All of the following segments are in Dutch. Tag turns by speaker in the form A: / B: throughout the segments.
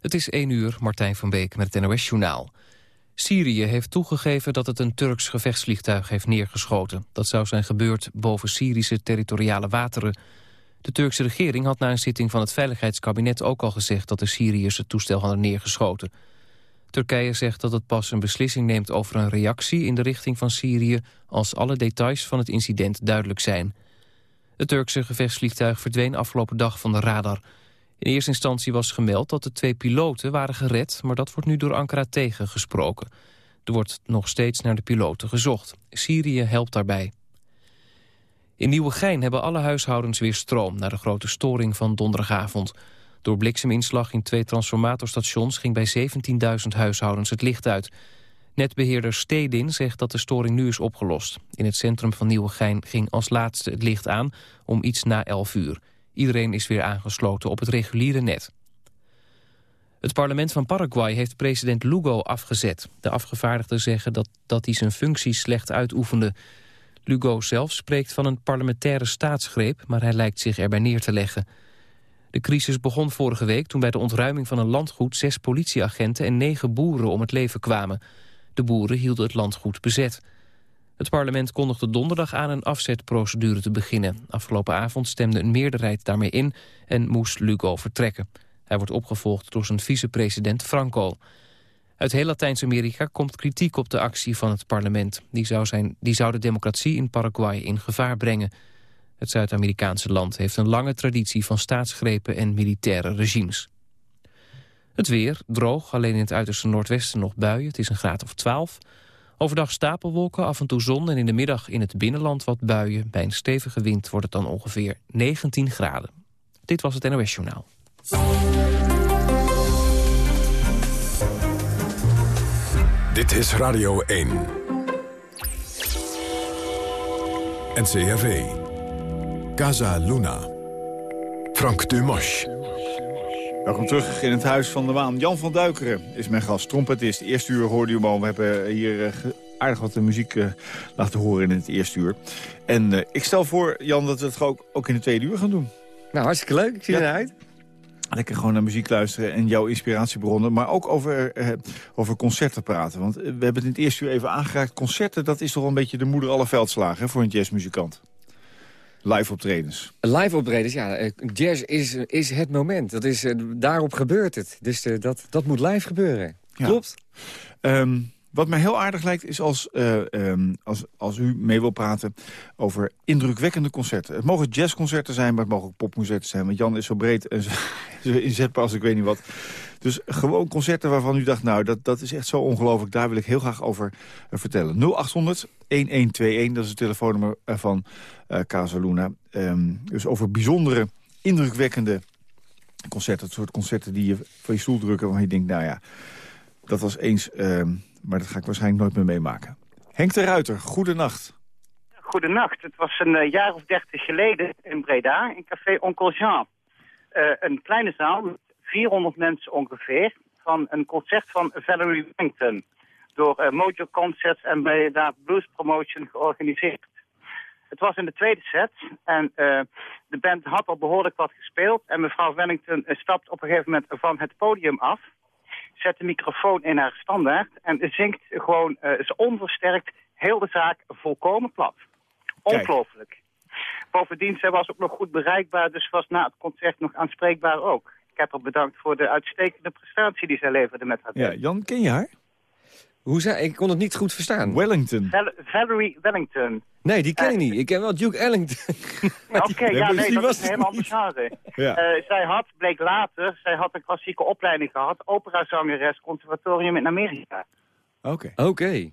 A: Het is 1 uur, Martijn van Beek met het NOS-journaal. Syrië heeft toegegeven dat het een Turks gevechtsvliegtuig heeft neergeschoten. Dat zou zijn gebeurd boven Syrische territoriale wateren. De Turkse regering had na een zitting van het Veiligheidskabinet ook al gezegd... dat de Syriërs het toestel hadden neergeschoten. Turkije zegt dat het pas een beslissing neemt over een reactie in de richting van Syrië... als alle details van het incident duidelijk zijn. Het Turkse gevechtsvliegtuig verdween afgelopen dag van de radar... In eerste instantie was gemeld dat de twee piloten waren gered... maar dat wordt nu door Ankara tegengesproken. Er wordt nog steeds naar de piloten gezocht. Syrië helpt daarbij. In Nieuwegein hebben alle huishoudens weer stroom... na de grote storing van donderdagavond. Door blikseminslag in twee transformatorstations... ging bij 17.000 huishoudens het licht uit. Netbeheerder Stedin zegt dat de storing nu is opgelost. In het centrum van Nieuwegein ging als laatste het licht aan... om iets na 11 uur. Iedereen is weer aangesloten op het reguliere net. Het parlement van Paraguay heeft president Lugo afgezet. De afgevaardigden zeggen dat, dat hij zijn functie slecht uitoefende. Lugo zelf spreekt van een parlementaire staatsgreep... maar hij lijkt zich erbij neer te leggen. De crisis begon vorige week toen bij de ontruiming van een landgoed... zes politieagenten en negen boeren om het leven kwamen. De boeren hielden het landgoed bezet. Het parlement kondigde donderdag aan een afzetprocedure te beginnen. Afgelopen avond stemde een meerderheid daarmee in en moest Lugo vertrekken. Hij wordt opgevolgd door zijn vicepresident Franco. Uit heel Latijns-Amerika komt kritiek op de actie van het parlement. Die zou, zijn, die zou de democratie in Paraguay in gevaar brengen. Het Zuid-Amerikaanse land heeft een lange traditie van staatsgrepen en militaire regimes. Het weer, droog, alleen in het uiterste noordwesten nog buien. Het is een graad of 12. Overdag stapelwolken, af en toe zon en in de middag in het binnenland wat buien. Bij een stevige wind wordt het dan ongeveer 19 graden. Dit was het NOS Journaal.
B: Dit is Radio 1. NCRV. Casa Luna. Frank Dumas.
C: Welkom terug in het Huis van de Maan. Jan van Duikeren is mijn gast, trompetist. Eerste uur hoorde u hem al. We hebben hier uh, aardig wat de muziek uh, laten horen in het eerste uur. En uh, ik stel voor, Jan, dat we het ook, ook in het tweede uur gaan doen.
D: Nou, hartstikke leuk. Ik zie ja. eruit.
C: Lekker gewoon naar muziek luisteren en jouw inspiratiebronnen. Maar ook over, over concerten praten. Want we hebben het in het eerste uur even aangeraakt. Concerten, dat is toch wel een beetje de moeder alle veldslagen voor een jazzmuzikant. Live optredens.
D: Live optredens, ja. Eh, jazz is, is het moment. Dat is, eh, daarop gebeurt het. Dus uh, dat, dat moet live gebeuren. Ja. Klopt.
C: Um, wat mij heel aardig lijkt is als, uh, um, als, als u mee wil praten over indrukwekkende concerten. Het mogen jazzconcerten zijn, maar het mogen ook popconcerten zijn. Want Jan is zo breed en zo, inzetbaar als ik weet niet wat. Dus gewoon concerten waarvan u dacht, nou, dat, dat is echt zo ongelooflijk. Daar wil ik heel graag over uh, vertellen. 0800 1121, dat is het telefoonnummer van uh, Casa Luna. Um, dus over bijzondere, indrukwekkende concerten. Het soort concerten die je van je stoel drukken... waarvan je denkt, nou ja, dat was eens... Um, maar dat ga ik waarschijnlijk nooit meer meemaken. Henk de Ruiter, goedenacht.
E: Goedenacht. Het was een uh, jaar of dertig geleden in Breda, in café Oncle Jean. Uh, een kleine zaal met 400 mensen ongeveer... van een concert van Valerie Wellington... door uh, Mojo Concerts en Breda Blues Promotion georganiseerd. Het was in de tweede set en de band had al behoorlijk wat gespeeld... en mevrouw Wellington stapt op een gegeven moment van het podium af zet de microfoon in haar standaard en zingt gewoon, uh, is onversterkt, heel de zaak volkomen plat. Ongelooflijk. Bovendien, zij was ook nog goed bereikbaar, dus was na het concert nog aanspreekbaar ook. Ik heb haar bedankt voor de uitstekende prestatie die zij leverde met haar.
C: Ja, Jan, ken je haar?
D: Hoe zei, ik kon het niet goed verstaan.
C: Wellington.
E: Val Valerie Wellington.
D: Nee, die ken ik uh, niet. Ik ken wel Duke Ellington.
E: Oké, okay, ja, nee, dat is een helemaal anders ja. uh, zij had, bleek later, zij had een klassieke opleiding gehad. Operazangeres, conservatorium in Amerika.
C: Oké. Okay.
D: Oké. Okay.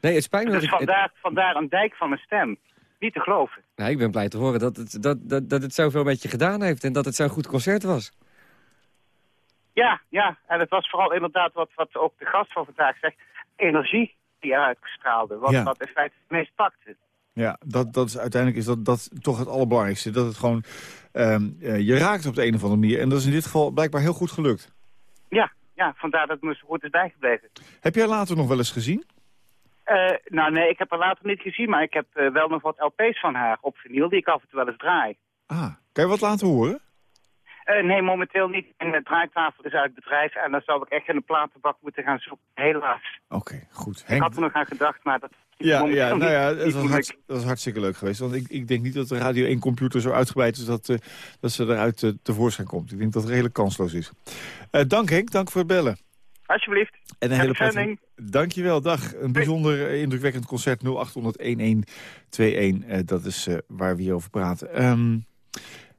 D: Nee, het spijt me
E: dus
D: dat ik...
E: vandaar, vandaar een dijk van mijn stem. Niet te geloven.
D: Nou, ik ben blij te horen dat het, dat, dat, dat het zoveel met je gedaan heeft... en dat het zo'n goed concert was.
E: Ja, ja. En het was vooral inderdaad wat, wat ook de gast van vandaag zegt energie die eruit straalde. Wat, ja. wat in feite het meest pakte.
C: Ja, dat, dat is, uiteindelijk is dat, dat toch het allerbelangrijkste. Dat het gewoon, um, uh, je raakt op de een of andere manier. En dat is in dit geval blijkbaar heel goed gelukt.
E: Ja, ja vandaar dat het me zo goed is bijgebleven.
C: Heb jij later nog wel eens gezien?
E: Uh, nou nee, ik heb haar later niet gezien, maar ik heb uh, wel nog wat LP's van haar op vinyl die ik af en toe wel eens draai.
C: Ah, kan je wat laten horen?
E: Uh, nee, momenteel niet. En de draaitafel is uit bedrijf en dan zou ik echt in de platenbak moeten gaan zoeken. Helaas.
C: Oké, goed.
E: Henk... Ik had er nog aan gedacht, maar dat
C: ja, ja, nou ja, het was, hart, dat was hartstikke leuk geweest. Want ik, ik denk niet dat de Radio 1 computer zo uitgebreid is dat, uh, dat ze eruit uh, tevoorschijn komt. Ik denk dat het redelijk kansloos is. Dank Henk, dank voor het bellen.
E: Alsjeblieft.
C: En een hele prettige... Dankjewel, dag. Een bijzonder indrukwekkend concert 0800-1121. dat is waar we hier over praten. Um,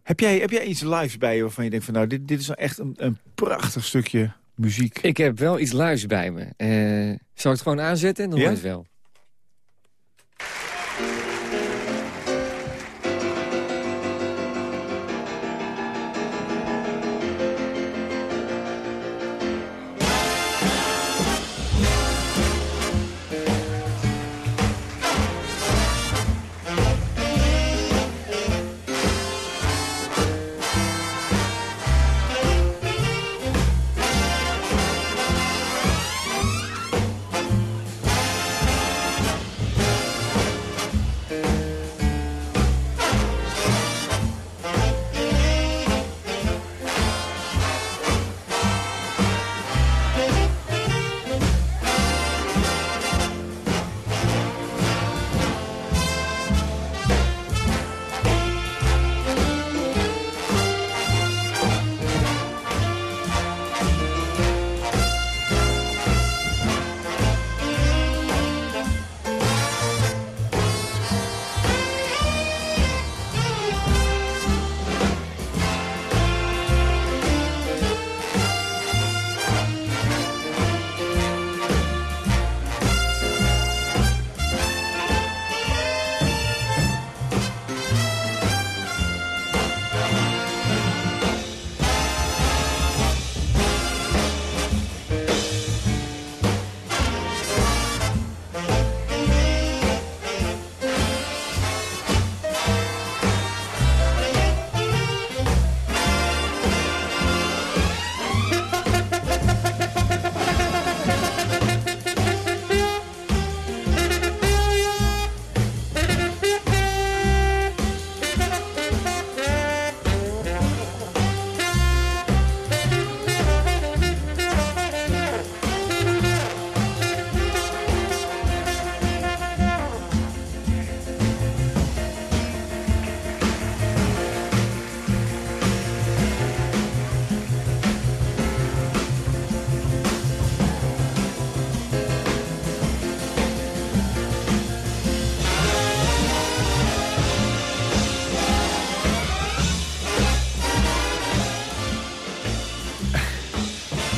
C: heb, jij, heb jij iets lives bij je waarvan je denkt van nou, dit, dit is nou echt een, een prachtig stukje muziek?
D: Ik heb wel iets lives bij me. zal ik het gewoon aanzetten? Dan ja? hoor je het wel.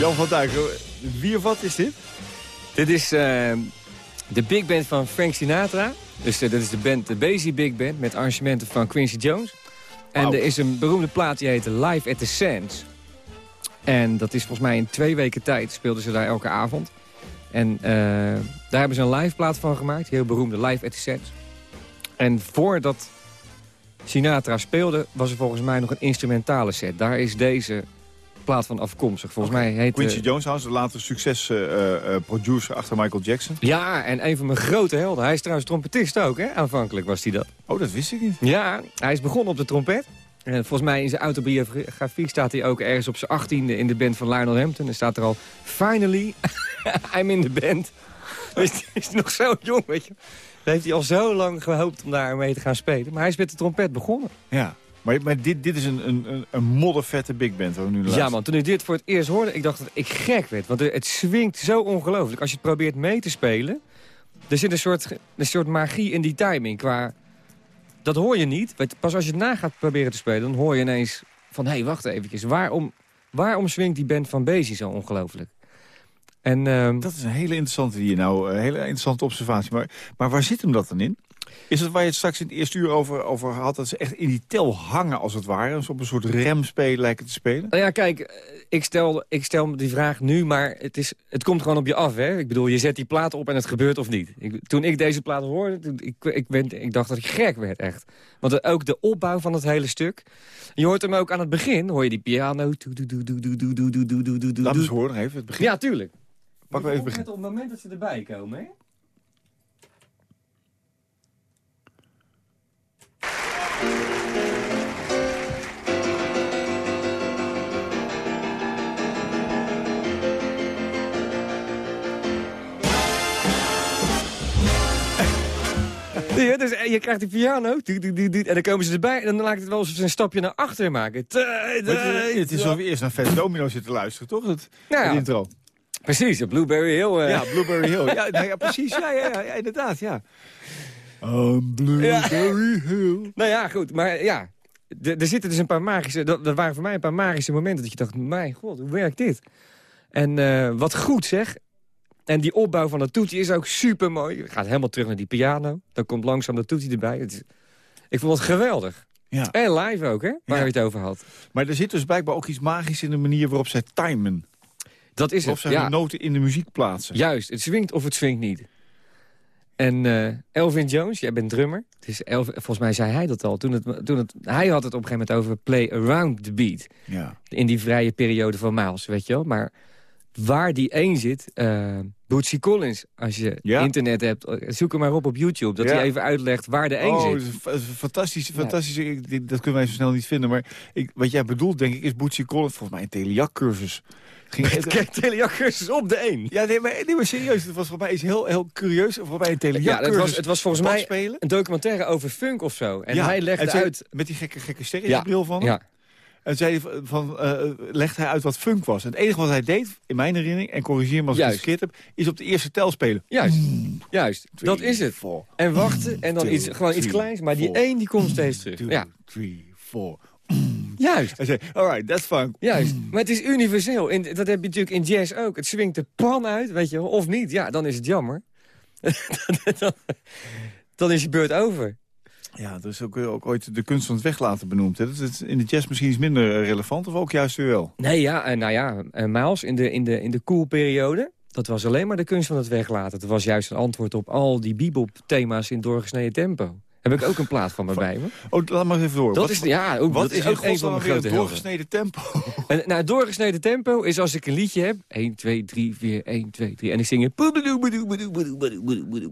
C: Jan van Duiken, wie of wat is dit?
D: Dit is uh, de big band van Frank Sinatra. Dus uh, dat is de band, de Basie Big Band, met arrangementen van Quincy Jones. En er is een beroemde plaat die heet Live at the Sands. En dat is volgens mij in twee weken tijd speelden ze daar elke avond. En uh, daar hebben ze een live plaat van gemaakt, heel beroemde Live at the Sands. En voordat Sinatra speelde, was er volgens mij nog een instrumentale set. Daar is deze plaat van afkomstig. Volgens mij heet...
C: Quincy Jones, de later succes-producer uh, uh, achter Michael Jackson.
D: Ja, en een van mijn grote helden. Hij is trouwens trompetist ook, hè? Aanvankelijk was hij dat.
C: Oh, dat wist ik niet.
D: Ja, hij is begonnen op de trompet. En volgens mij in zijn autobiografie staat hij ook ergens op zijn achttiende in de band van Lionel Hampton. En staat er al, finally, I'm in the band. Dus hij is nog zo jong, weet je. Dan heeft hij al zo lang gehoopt om daar mee te gaan spelen. Maar hij is met de trompet begonnen.
C: Ja. Maar, maar dit, dit is een, een, een moddervette big band. Nu
D: ja man, toen ik dit voor het eerst hoorde, ik dacht dat ik gek werd. Want het swingt zo ongelooflijk. Als je het probeert mee te spelen, er zit een soort, een soort magie in die timing. Qua, dat hoor je niet. Pas als je het na gaat proberen te spelen, dan hoor je ineens van... hé, hey, wacht even, waarom, waarom swingt die band van Basie zo ongelooflijk?
C: En, uh, dat is een hele interessante, die nou, een hele interessante observatie. Maar, maar waar zit hem dat dan in? Is het waar je het straks in het eerste uur over, over had... dat ze echt in die tel hangen, als het ware? Dus op een soort remspel lijken te spelen?
D: Nou ja, kijk, eh, ik stel, ik stel me die vraag nu, maar het, is, het komt gewoon op je af. Hè? Ik bedoel, je zet die plaat op en het gebeurt of niet. Ik, toen ik deze plaat hoorde, toen, ik, ik, ben, ik dacht dat ik gek werd, echt. Want ook de opbouw van het hele stuk... Je hoort hem ook aan het begin, hoor je die piano...
C: Laat eens horen, even het begin.
D: Ja, tuurlijk.
C: Pak we even begin.
D: Op het moment dat ze erbij komen, hè? Ja, dus, eh, je krijgt die piano, en dan komen ze erbij... en dan lijkt het wel alsof ze een stapje naar achter maken.
C: Het, is alsof je eerst naar Fat Domino zit te luisteren, toch? Het,
D: Nou ja.
C: het intro.
D: Precies, de Blueberry Hill. eh.
C: Ja, Blueberry Hill. Ja, nou ja precies. Ja, ja, ja, ja, inderdaad, ja. Blueberry Hill.
D: Nou ja, goed, maar ja... Er zitten dus een paar magische... Dat, dat waren voor mij een paar magische momenten dat je dacht... Mijn god, hoe werkt dit? En eh, wat goed zeg. En die opbouw van dat toetje is ook super mooi. Je gaat helemaal terug naar die piano. Dan komt langzaam dat toetje erbij. Het is, ik vond het geweldig.
C: Ja.
D: En live ook, hè? Waar
C: Ja.
D: je het over had.
C: Maar er zit dus blijkbaar ook iets magisch in de manier waarop zij timen.
D: Dat is
C: Of
D: het,
C: zij
D: ja.
C: de noten in de muziek plaatsen.
D: Juist, het swingt of het swingt niet. En eh, Elvin Jones, jij bent drummer. Het is Elvin, volgens mij zei hij dat al. Toen het, toen het, hij had het op een gegeven moment over play around the beat.
C: Ja.
D: In die vrije periode van Miles, weet je wel. Maar waar die één zit, eh Bootsy Collins, als je
C: Ja.
D: internet hebt, zoek hem maar op op YouTube. Dat
C: Ja.
D: hij even uitlegt waar de één
C: Oh,
D: zit.
C: fantastisch. fantastisch. Ik- Dat kunnen wij zo snel niet vinden. Maar ik, wat jij bedoelt, denk ik, is Bootsy Collins. Volgens mij een telejak-cursus. Ging
D: Kijk, telejak-cursus op de één.
C: Ja, nee maar, nee, maar serieus. Het was voor mij iets heel, heel curieus. Voor mij een
D: Ja,
C: telejak-cursus.
D: het was, het was volgens mij een documentaire over funk of zo. En
C: ja,
D: hij legde uit...
C: Met die gekke, gekke sterretjesbril van hem.
D: Ja,
C: En zei van, eh, legde hij uit wat funk was. En het enige wat hij deed, in mijn herinnering, en corrigeer me als ik het verkeerd heb, is op de eerste tel spelen.
D: juist.
C: Mm.
D: Juist, dat is het.
C: Four,
D: En wachten en dan
C: two,
D: iets, gewoon iets kleins. Maar die één die komt steeds terug.
C: two,
D: Ja,
C: three, four.
D: juist.
C: Hij zei, alright, that's funk.
D: Juist, maar het is universeel. Dat heb je natuurlijk in jazz ook. Het swingt de pan uit, weet je wel. Of niet, ja, dan is het jammer. dan, dan is je beurt over.
C: Ja, dat is ook, eh, ook ooit de kunst van het weglaten benoemd. Dat is in de jazz misschien iets minder eh, relevant, of ook juist weer wel?
D: Nee, ja, en nou ja, Miles in de, in de, in de cool-periode... dat was alleen maar de kunst van het weglaten. Het was juist een antwoord op al die bebop-thema's in doorgesneden tempo. Heb ik ook een plaat van me bij me.
C: Oh, laat maar even door.
D: Dat
C: wat,
D: is, ja, ook,
C: wat
D: dat
C: is,
D: ook een van mijn
C: een
D: grote helden.
C: doorgesneden tempo?
D: En, nou, het doorgesneden tempo is als ik een liedje heb. 1, 2, 3, 4, 1, 2, 3. En ik zing het...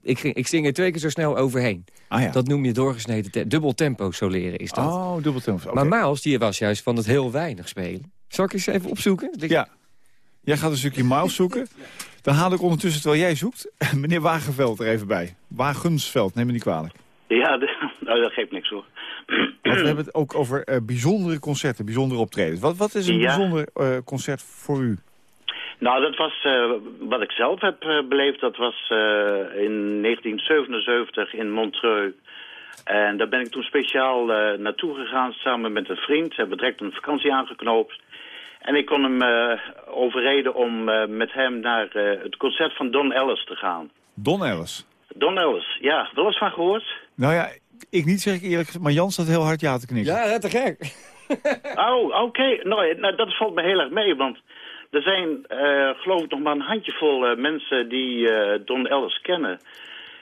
D: Ik, ging- ik zing er twee keer zo snel overheen.
C: Ah ja.
D: Dat noem je doorgesneden tempo. Dubbel tempo soleren is dat.
C: Oh, dubbel tempo.
D: Maar Miles, die was juist van het heel weinig spelen. Zal ik eens even opzoeken?
C: Ja. Jij gaat een stukje Miles zoeken. Dan haal ik ondertussen, terwijl jij zoekt, meneer Wagenveld er even bij. Wagensveld, neem me niet kwalijk.
F: Ja, de- nou, dat geeft niks hoor.
C: Want we hebben het ook over eh, bijzondere concerten, bijzondere optredens. Wat, wat is een
F: Ja.
C: bijzonder eh, concert voor u?
F: Nou, dat was eh, wat ik zelf heb beleefd. Dat was in 1977 in Montreux. En daar ben ik toen speciaal naartoe gegaan samen met een vriend. Hebben direct een vakantie aangeknoopt. En ik kon hem overreden om met hem naar het concert van Don Ellis te gaan.
C: Don Ellis.
F: Don Ellis, ja, wel eens van gehoord?
C: Nou ja, ik niet zeg ik eerlijk gezegd, maar Jan staat heel hard ja te knikken.
D: Ja, te gek.
F: Oh, oké. Nou, nou, dat valt me heel erg mee, want er zijn, eh, geloof ik, nog maar een handjevol eh, mensen die eh, Don Ellis kennen.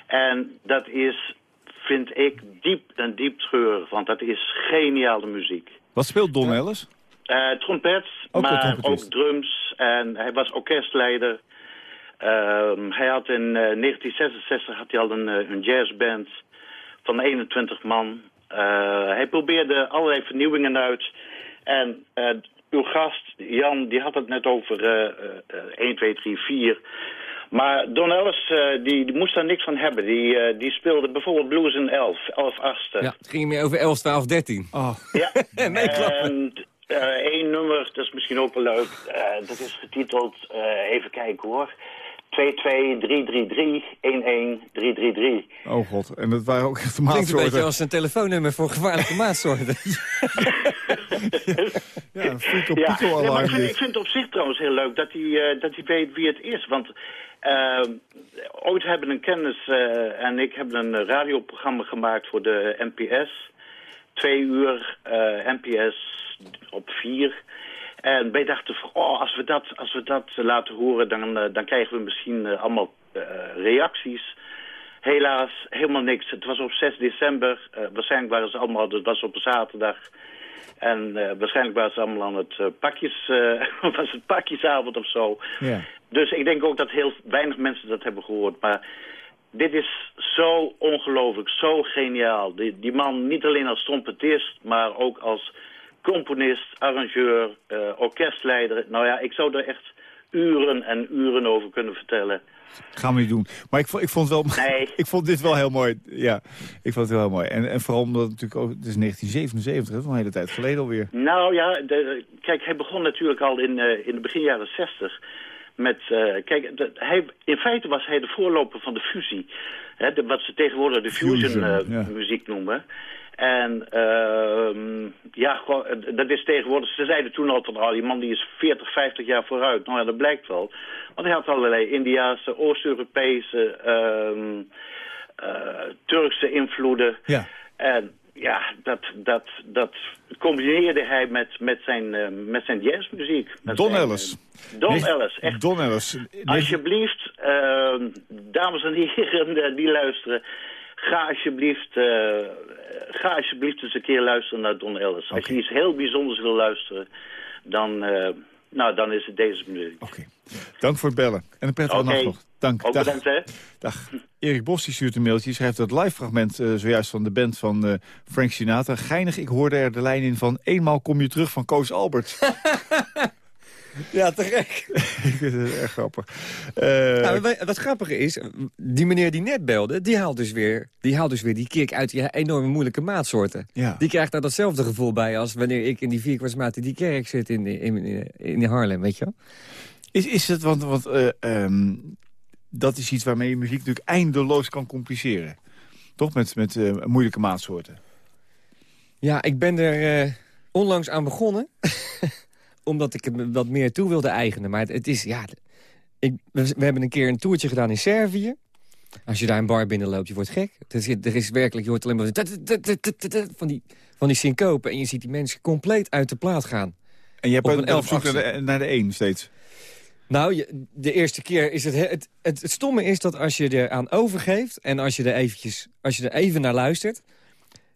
F: En dat is, vind ik, diep en diep treurig, want dat is geniale muziek.
C: Wat speelt Don Ellis?
F: Eh, trompet,
C: Ook
F: maar ook drums. En hij was orkestleider. Ehm, hij had in eh, 1966 had hij al een, een jazzband van 21 man. Eh, hij probeerde allerlei vernieuwingen uit. En eh, uw gast, Jan, die had het net over eh, eh, 1, 2, 3, 4. Maar Don Ellis, eh, die, die moest daar niks van hebben. Die, eh, die speelde bijvoorbeeld blues in 11, 11 achtste.
D: Ja, het ging meer over 11, 12, 13.
C: Oh,
F: Ja.
D: Meeklappen.
F: En eh, één nummer, dat is misschien ook wel leuk. eh, dat is getiteld, eh, even kijken hoor. 22333 11333.
C: oh god. En dat waren ook echt de
D: Klinkt een beetje
C: maatsoorten.
D: als een telefoonnummer voor gevaarlijke maatsoorten.
C: Ja, een freak
F: Ja, nee, maar
C: alarm
F: ik, vind, ik
C: dit.
F: vind het op zich trouwens heel leuk dat hij, eh, dat hij weet wie het is. Want eh, ooit hebben een kennis eh, en ik hebben een radioprogramma gemaakt voor de NPS. Twee uur eh, NPS op vier. En wij dachten, van, oh, als we dat, als we dat laten horen, dan, eh, dan krijgen we misschien eh, allemaal eh, reacties. Helaas, helemaal niks. Het was op 6 december. Waarschijnlijk waren ze allemaal, het was op een zaterdag. En waarschijnlijk waren ze allemaal aan het pakjes, eh, was het pakjesavond of zo.
C: Ja.
F: Dus ik denk ook dat heel weinig mensen dat hebben gehoord. Maar dit is zo ongelooflijk, zo geniaal. Die, die man niet alleen als trompetist, maar ook als componist, arrangeur, orkestleider. Nou ja, ik zou er echt uren en uren over kunnen vertellen.
C: Gaan we niet doen. Maar ik vond, ik vond, wel,
F: nee.
C: ik vond dit wel heel mooi. Ja, ik vond het wel heel mooi. En, en vooral omdat het natuurlijk ook... Het is 1977, dat is een hele tijd geleden alweer.
F: Nou ja, de, kijk, hij begon natuurlijk al in, uh, in de begin jaren 60 met... Uh, kijk, de, hij, in feite was hij de voorloper van de fusie. Hè, de, wat ze tegenwoordig de fusion, fusion uh, ja. muziek noemen. En uh, ja, dat is tegenwoordig... Ze zeiden toen al van, oh, die man die is 40, 50 jaar vooruit. Nou ja, dat blijkt wel. Want hij had allerlei Indiaanse, Oost-Europese, uh, uh, Turkse invloeden.
C: Ja.
F: En ja, dat, dat, dat combineerde hij met, met, zijn, uh, met zijn jazzmuziek. Met
C: Don
F: zijn,
C: Ellis.
F: Don nee, Ellis, echt.
C: Don Ellis.
F: Alsjeblieft, ehm, dames en heren die luisteren ga alsjeblieft, uh, ga alsjeblieft eens een keer luisteren naar Don Ellis. Okay. Als je iets heel bijzonders wil luisteren, dan, uh, nou, dan is het deze muziek.
C: Oké. Okay. Dank voor het bellen. En een prettige
F: okay.
C: nacht nog. Dank.
F: Ook
C: Dag.
F: bedankt, hè.
C: Dag. Erik Bos die stuurt een mailtje. Die schrijft dat live fragment uh, zojuist van de band van uh, Frank Sinatra. Geinig, ik hoorde er de lijn in van... eenmaal kom je terug van Koos Albert.
D: Ja, te gek.
C: ik vind het erg grappig. Uh,
D: nou, wat grappige is, die meneer die net belde... die haalt dus weer die, haalt dus weer die kick uit die enorme moeilijke maatsoorten.
C: Ja.
D: Die krijgt daar datzelfde gevoel bij... als wanneer ik in die vierkwartsmaat in die kerk zit in, in, in, Harlem, weet je wel?
C: Is, is het, want, want uh, um, dat is iets waarmee je muziek natuurlijk eindeloos kan compliceren. Toch, met, met uh, moeilijke maatsoorten.
D: Ja, ik ben er onlangs aan begonnen... omdat ik het wat meer toe wilde eigenen. Maar het, het is, ja... Ik, we, we, hebben een keer een toertje gedaan in Servië. Als je daar een bar binnenloopt, je wordt gek. Er is, er is werkelijk, je hoort alleen maar... Van die, van die syncopen. En je ziet die mensen compleet uit de plaat gaan.
C: En je hebt op een elf zoek naar de, naar de één steeds?
D: Nou, je, de eerste keer is het, het, het... Het stomme is dat als je er aan overgeeft... en als je er, eventjes, als je er even naar luistert...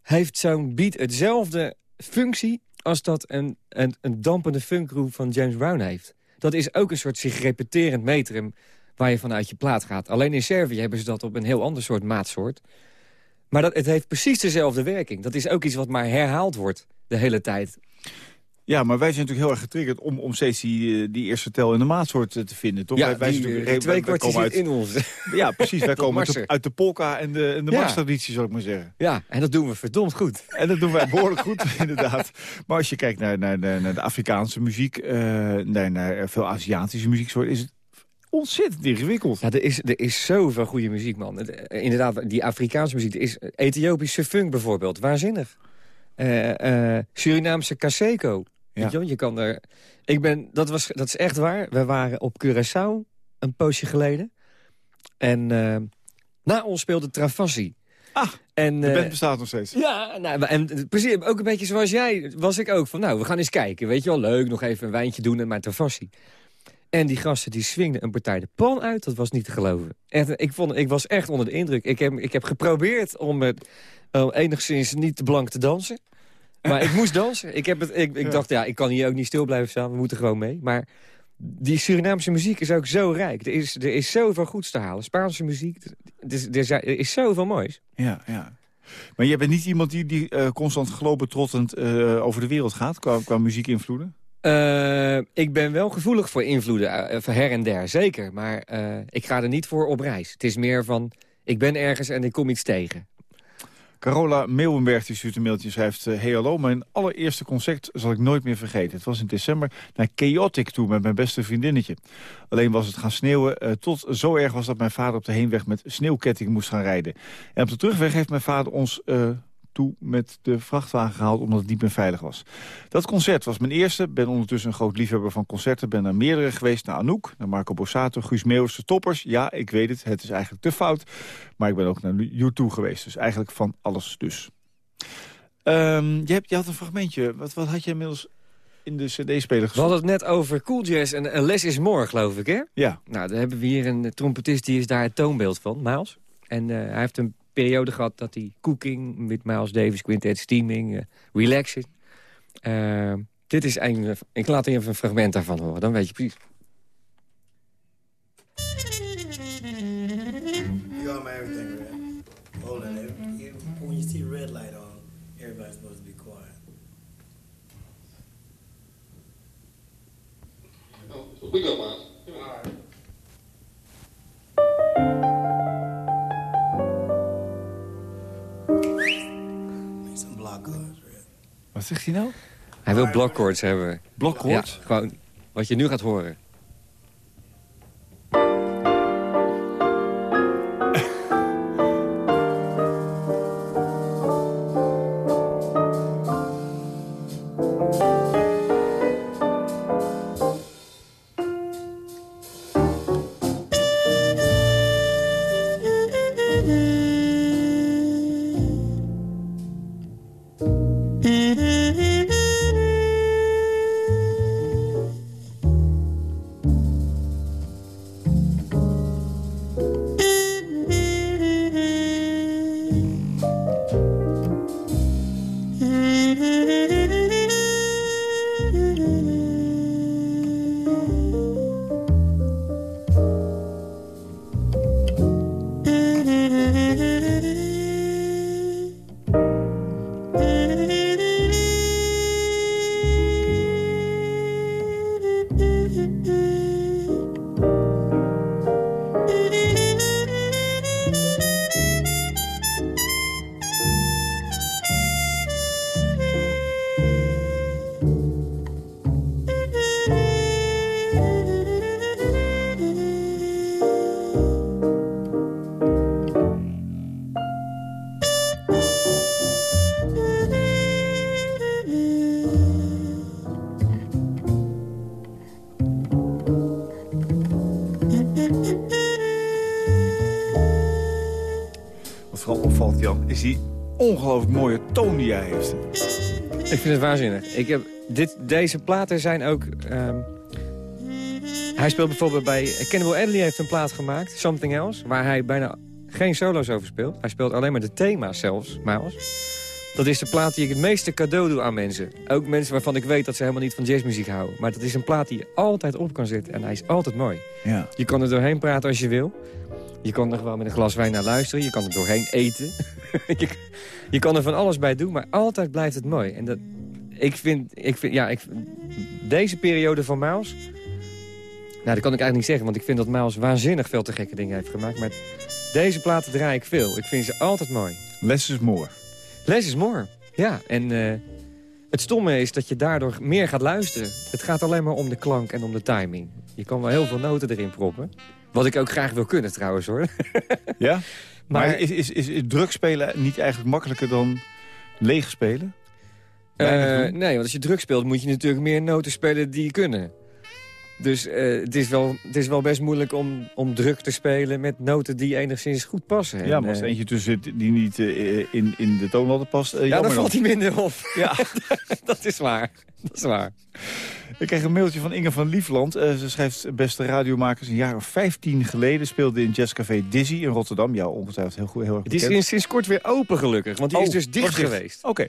D: heeft zo'n beat hetzelfde functie als dat een, een, een dampende funkgroove van James Brown heeft. Dat is ook een soort zich repeterend metrum waar je vanuit je plaat gaat. Alleen in Servië hebben ze dat op een heel ander soort maatsoort. Maar dat, het heeft precies dezelfde werking. Dat is ook iets wat maar herhaald wordt de hele tijd.
C: Ja, maar wij zijn natuurlijk heel erg getriggerd om, om steeds die, die eerste tel in de maatsoort te vinden. Toch?
D: Ja,
C: wij, wij
D: die,
C: zijn
D: die twee kwartjes uit... in ons.
C: Ja, precies. Wij komen uit de, uit de polka en de, en de ja. marstraditie, zou ik maar zeggen.
D: Ja, en dat doen we verdomd goed.
C: En dat doen wij behoorlijk goed, inderdaad. Maar als je kijkt naar, naar, naar, naar de Afrikaanse muziek, uh, naar, naar veel Aziatische muziek, is het ontzettend ingewikkeld.
D: Ja, er is, er is zoveel goede muziek, man. Inderdaad, die Afrikaanse muziek. Er is Ethiopische funk bijvoorbeeld, waanzinnig. Uh, uh, Surinaamse Kaseko. Ja. Je, je kan er... Ik ben, dat, was, dat is echt waar. We waren op Curaçao een poosje geleden. En uh, na ons speelde Travassi.
C: Ah, en, de band bestaat nog steeds.
D: Ja, nou, en precies, ook een beetje zoals jij was ik ook. Van, nou, we gaan eens kijken. Weet je wel, leuk, nog even een wijntje doen en mijn Travassi. En die gasten die swingden een partij de pan uit. Dat was niet te geloven. Echt, ik, vond, ik was echt onder de indruk. Ik heb, ik heb geprobeerd om het uh, enigszins niet te blank te dansen. Maar ik moest dansen. Ik, heb het, ik, ik ja. dacht, ja, ik kan hier ook niet stil blijven staan. We moeten gewoon mee. Maar die Surinaamse muziek is ook zo rijk. Er is, er is zoveel goeds te halen. Spaanse muziek, er is, er is zoveel moois.
C: Ja, ja. Maar je bent niet iemand die, die uh, constant globetrottend uh, over de wereld gaat... qua, qua muziekinvloeden?
D: Uh, ik ben wel gevoelig voor invloeden, voor her en der, zeker. Maar ik ga er niet voor op reis. Het is meer van, ik ben ergens en ik kom iets tegen.
C: Carola Meeuwenberg die stuurt een mailtje schrijft... Hey hallo, mijn allereerste concert zal ik nooit meer vergeten. Het was in december naar Chaotic toe met mijn beste vriendinnetje. Alleen was het gaan sneeuwen. Uh, tot zo erg was dat mijn vader op de heenweg met sneeuwketting moest gaan rijden. En op de terugweg heeft mijn vader ons... Uh, toe met de vrachtwagen gehaald omdat het niet meer veilig was. Dat concert was mijn eerste. Ben ondertussen een groot liefhebber van concerten. Ben naar meerdere geweest. Naar Anouk, naar Marco Borsato, Guus Meeuwers, de Toppers. Ja, ik weet het. Het is eigenlijk te fout. Maar ik ben ook naar U2 geweest. Dus eigenlijk van alles dus. Um, je, hebt, je had een fragmentje. Wat, wat had je inmiddels in de cd-speler
D: We hadden het net over Cool Jazz en, Less is More, geloof ik, hè?
C: Ja.
D: Nou, dan hebben we hier een trompetist, die is daar het toonbeeld van, Miles. En uh, hij heeft een periode gehad dat hij Cooking met Miles Davis Quintet, Steaming, eh, Relaxing. Eh, dit is eigenlijk, ik laat even een fragment daarvan horen, dan weet je precies.
G: You got my everything red. Hold on, when you see red light on, everybody's supposed to be quiet. Oh, we got
C: Wat zegt hij nou?
D: Hij wil blockchords hebben.
C: Blockchords?
D: Ja, gewoon wat je nu gaat horen. Ik vind het waanzinnig. Ik heb dit, deze platen zijn ook... ehm, hij speelt bijvoorbeeld bij... Cannibal Adderley heeft een plaat gemaakt, Something Else... waar hij bijna geen solo's over speelt. Hij speelt alleen maar de thema's zelfs, Miles. Dat is de plaat die ik het meeste cadeau doe aan mensen. Ook mensen waarvan ik weet dat ze helemaal niet van jazzmuziek houden. Maar dat is een plaat die je altijd op kan zetten. En hij is altijd mooi.
C: Ja.
D: Je kan er doorheen praten als je wil. Je kan er gewoon met een glas wijn naar luisteren. Je kan er doorheen eten. je, je kan er van alles bij doen, maar altijd blijft het mooi. En dat, ik vind, ik vind, ja, ik, deze periode van Miles... Nou, dat kan ik eigenlijk niet zeggen, want ik vind dat Miles waanzinnig veel te gekke dingen heeft gemaakt. Maar deze platen draai ik veel. Ik vind ze altijd mooi.
C: Less is more.
D: Less is more. Ja, en eh, het stomme is dat je daardoor meer gaat luisteren. Het gaat alleen maar om de klank en om de timing. Je kan wel heel veel noten erin proppen. Wat ik ook graag wil kunnen trouwens hoor.
C: Ja? Maar,
D: Maar-
C: is, is, is, is druk spelen niet eigenlijk makkelijker dan leeg spelen?
D: Eh, nee, want als je druk speelt moet je natuurlijk meer noten spelen die kunnen. Dus eh, het, is wel, het is wel best moeilijk om, om druk te spelen met noten die enigszins goed passen.
C: ja, maar als er
D: eh,
C: eentje tussen zit die niet eh, in, in de toonladder past...
D: ja, dan valt hij minder op.
C: Ja.
D: dat is waar. Dat is waar.
C: Ik kreeg een mailtje van Inge van Liefland. Ze schrijft, beste radiomakers, een jaar of 15 geleden... speelde in jazzcafé Dizzy in Rotterdam. Ja, ongetwijfeld heel, goed, heel erg
D: Het is sinds, kort weer open gelukkig, want die
C: Oh,
D: is dus dicht
C: was dicht.
D: geweest.
C: Oké.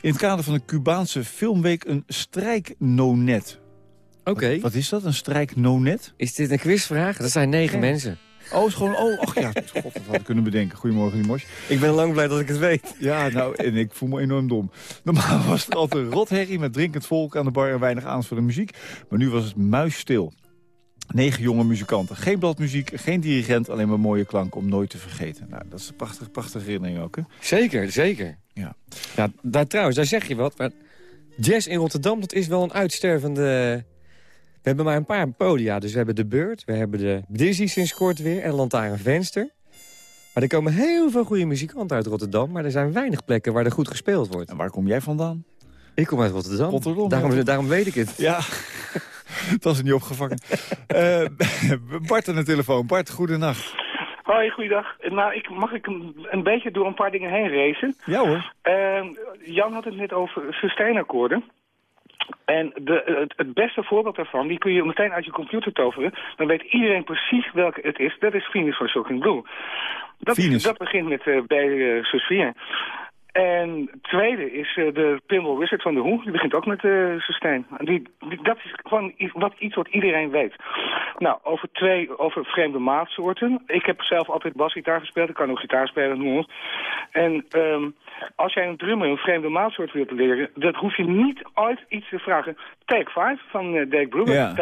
C: In het kader van de Cubaanse filmweek een strijknonet.
D: Oké.
C: Wat, wat is dat, een strijknonet?
D: Is dit een quizvraag? Dat zijn negen
C: Ja.
D: mensen.
C: Oh, is gewoon... Oh, ach ja, god, dat had ik kunnen bedenken. Goedemorgen, Dimos.
D: Ik ben lang blij dat ik het weet.
C: Ja, nou, en ik voel me enorm dom. Normaal was het altijd rotherrie met drinkend volk aan de bar... en weinig aandacht voor de muziek. Maar nu was het muisstil. Negen jonge muzikanten. Geen bladmuziek, geen dirigent, alleen maar mooie klanken om nooit te vergeten. Nou, dat is een prachtige, prachtige herinnering ook, hè?
D: Zeker, zeker.
C: Ja.
D: ja daar, trouwens, daar zeg je wat. Maar jazz in Rotterdam, dat is wel een uitstervende... We hebben maar een paar podia. Dus we hebben de Beurt, we hebben de Dizzy sinds kort weer... en Lantaarn Venster. Maar er komen heel veel goede muzikanten uit Rotterdam... maar er zijn weinig plekken waar er goed gespeeld wordt.
C: En waar kom jij vandaan?
D: Ik kom uit Rotterdam.
C: Rotterdam,
D: daarom,
C: ja.
D: daarom weet ik het.
C: Ja, dat is niet opgevangen. Eh, Bart aan de telefoon. Bart, goedenacht.
H: Hoi, goeiedag. Nou, ik, mag ik een, een beetje door een paar dingen heen racen?
C: Ja hoor.
H: Eh, Jan had het net over sustainakkoorden. En de, het, het beste voorbeeld daarvan, die kun je meteen uit je computer toveren. Dan weet iedereen precies welke het is. Dat is Venus van Shocking Blue. Dat,
C: Venus.
H: dat begint met eh, bij uh. En het tweede is eh, de Pinball Wizard van de Hoe. Die begint ook met eh sustain. En Die, die, dat is gewoon iets wat, iets wat iedereen weet. Nou, over twee, over vreemde maatsoorten. Ik heb zelf altijd basgitaar gespeeld. Ik kan ook gitaar spelen, noem. En ehm, als jij een drummer een vreemde maatsoort wilt leren... dat hoef je niet ooit iets te vragen. Take 5 van uh, Dave Brubeck.
C: Ja.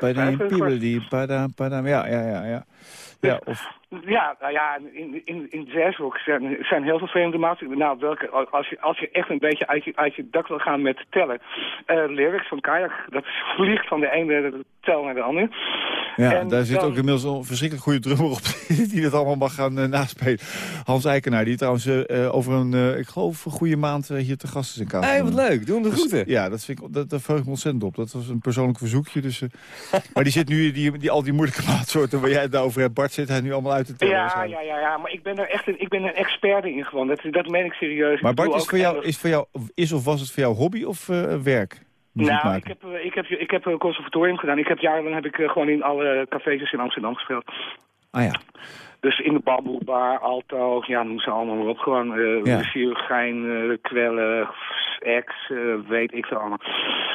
H: Eh, eh, eh,
C: piebeli, pa, da, pa, da. Ja, ja, ja, ja. Ja, of,
H: Ja, nou ja, in, in, in jazzrock zijn, zijn heel veel vreemde maatregelen. Nou, welke, als, je, als je echt een beetje uit je, uit je dak wil gaan met tellen. eh, lyrics van Kayak, dat vliegt van de ene tel naar de andere.
C: ja
H: En
C: daar zit
H: dan-
C: ook inmiddels een verschrikkelijk goede drummer op die dat allemaal mag gaan eh, naspelen. Hans Eikenaar, die trouwens eh, eh, over een, eh, ik geloof, een goede maand hier te gast is in Kaap.
D: Hé, wat leuk. Doe hem de
C: Dus,
D: groeten.
C: ja, dat, vind ik, dat, dat verheug ik me ontzettend op. Dat was een persoonlijk verzoekje. Dus, maar die zit nu, die, die, al die moeilijke maatsoorten waar jij het over hebt, Bart, zit hij nu allemaal uit te tellen.
H: Ja, ja, ja, ja, maar ik ben er echt een, ik ben een expert in gewoon. Dat, dat meen ik serieus.
C: Maar
H: Ik
C: Bart, is, voor jou, is, voor jou, is of was het voor jou hobby of eh, werk?
H: Nou, ik heb, eh, ik, heb, ik heb een conservatorium gedaan. Ik heb jarenlang heb ik eh, gewoon in alle cafés in Amsterdam gespeeld.
C: Ah ja.
H: Dus in de babbelbar, alto, ja, noem ze allemaal maar op. Gewoon eh
C: Ja.
H: chirurgijn, eh, kwellen, ex, eh, weet ik veel allemaal.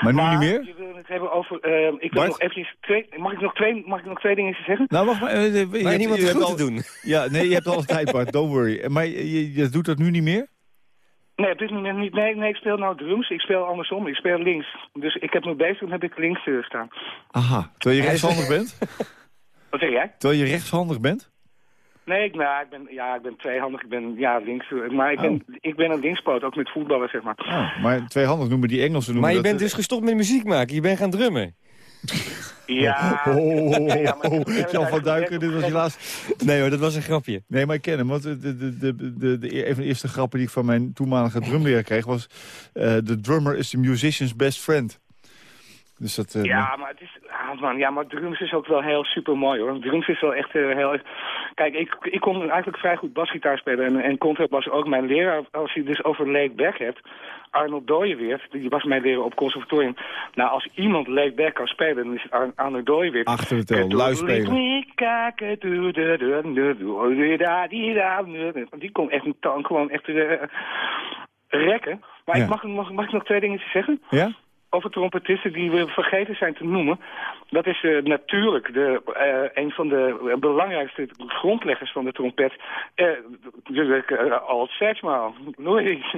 C: Maar nu niet meer?
H: je wil het hebben over... eh, ik wil nog eventjes twee... Mag ik nog twee, mag ik nog twee dingen zeggen?
C: Nou, wacht maar. eh, eh, je
D: Maar
C: hebt-
D: niemand
C: je hebt
D: groeten
C: al-
D: doen.
C: Ja, nee, je hebt alle tijd, Bart. Don't worry. Maar je, je doet dat nu niet meer?
H: Nee, op dit moment niet. Nee, nee, ik speel nou drums. Ik speel andersom. Ik speel links. Dus ik heb me bezig, dan heb ik links staan.
C: Aha. Terwijl je rechtshandig bent?
H: Wat zeg jij?
C: Terwijl je rechtshandig bent?
H: Nee, ik, nou, ik ben, ja, ik ben tweehandig. Ik ben, ja, links. eh, Maar ik ben, ik ben een linkspoot, ook met voetballen, zeg maar.
C: Oh, maar tweehandig noemen die Engelsen noemen
D: Maar je
C: dat,
D: bent
C: eh,
D: dus gestopt met muziek maken. Je bent gaan drummen.
H: Ja.
C: Oh, oh, oh,
H: Ja, de hele
C: Jan van Duiken, dit was helaas...
D: Nee hoor, dat was een grapje.
C: Nee, maar ik ken hem. Want de, de, de, de, de, een van de eerste grappen die ik van mijn toenmalige drumleraar kreeg... was... eh The drummer is the musician's best friend. Dus dat... eh,
H: Ja, maar het is, ah, man, ja, maar drums is ook wel heel super mooi hoor. Drums is wel echt eh, heel. Kijk, ik, ik kon eigenlijk vrij goed basgitaar spelen en, en contrabas ook. Mijn leraar, als je het dus over laid back hebt, Arnold Dooyeweert, die was mijn leraar op conservatorium. Nou, als iemand laid back kan spelen, dan is het Ar Arnold Dooyeweert.
C: Achter de tel, lui spelen.
H: Die kon echt een toon gewoon echt eh, rekken. Maar
C: Ja.
H: ik mag, mag, mag ik nog twee dingetjes zeggen?
C: Ja?
H: Over trompetisten die we vergeten zijn te noemen. Dat is eh, natuurlijk de, eh, een van de belangrijkste grondleggers van de trompet. eh natuurlijk uh, Alt Satchma, Louis.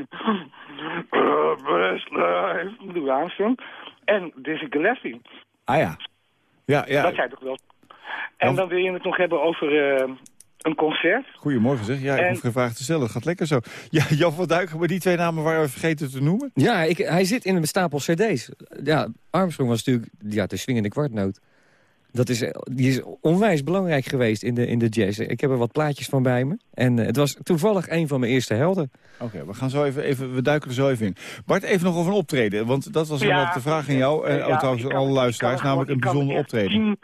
H: Armstrong. En Dizzy Gillespie.
C: Ah ja. Ja, ja.
H: Dat zijn toch wel... En
C: Dan-
H: wil je het nog hebben over een concert.
C: Goedemorgen zeg. Ja, ik
H: En-
C: hoef geen vraag te stellen. Het gaat lekker zo. Ja, Jan van Duiken, maar die twee namen waren we vergeten te noemen.
D: Ja, ik, hij zit in een stapel cd's. Ja, Armstrong was natuurlijk ja, de swingende kwartnoot. Dat is, die is onwijs belangrijk geweest in de, in de jazz. Ik heb er wat plaatjes van bij me. En eh, het was toevallig een van mijn eerste helden.
C: Oké, we gaan zo even, even, we duiken er zo even in. Bart, even nog over een optreden. Want dat was de vraag aan jou. En
H: ja,
C: ook trouwens alle luisteraars.
H: kan
C: Namelijk een bijzonder optreden.
H: Tien,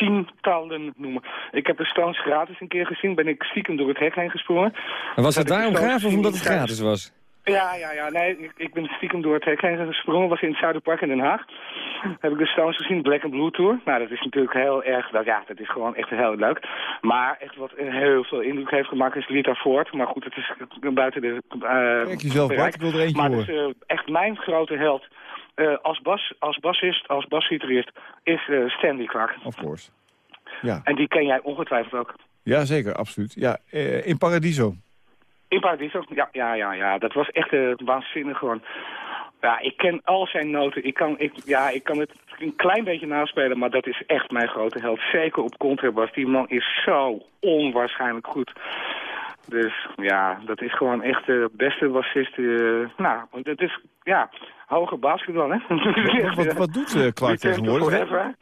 H: tientallen noemen. Ik heb de Stones gratis een keer gezien. Ben ik stiekem door het hek heen gesprongen.
D: En was
H: Dat
D: het daarom gaaf of omdat het gratis was?
H: Ja, ja, ja. Nee, ik, ik ben stiekem door het hek heen gesprongen. was in het Zuiderpark in Den Haag. Heb ik de Stones gezien, Black and Blue Tour. Nou, dat is natuurlijk heel erg... Nou, ja, dat is gewoon echt heel leuk. Maar echt wat heel veel indruk heeft gemaakt is Lita Ford. Maar goed, het is buiten de... eh,
C: Kijk jezelf,
H: bereik.
C: Ik wil er eentje
H: Maar
C: horen.
H: dus, eh, echt mijn grote held eh, als, bas, als bassist, als basgitarist, is eh, Stanley Clark.
C: Of course. Ja,
H: En die ken jij ongetwijfeld ook.
C: ja zeker, absoluut. Ja, eh, in Paradiso.
H: In Paradiso? Ja, ja, ja, ja. Dat was echt waanzinnig gewoon. Ja, ik ken al zijn noten. Ik kan, ik, ja, ik kan het een klein beetje naspelen, maar dat is echt mijn grote held. Zeker op contrabas. Die man is zo onwaarschijnlijk goed. Dus ja, dat is gewoon echt de beste bassist. eh, nou, dat is, ja, hoger basketbal, hè?
C: Wat, wat, wat doet eh, Clark tegenwoordig?
H: Forever,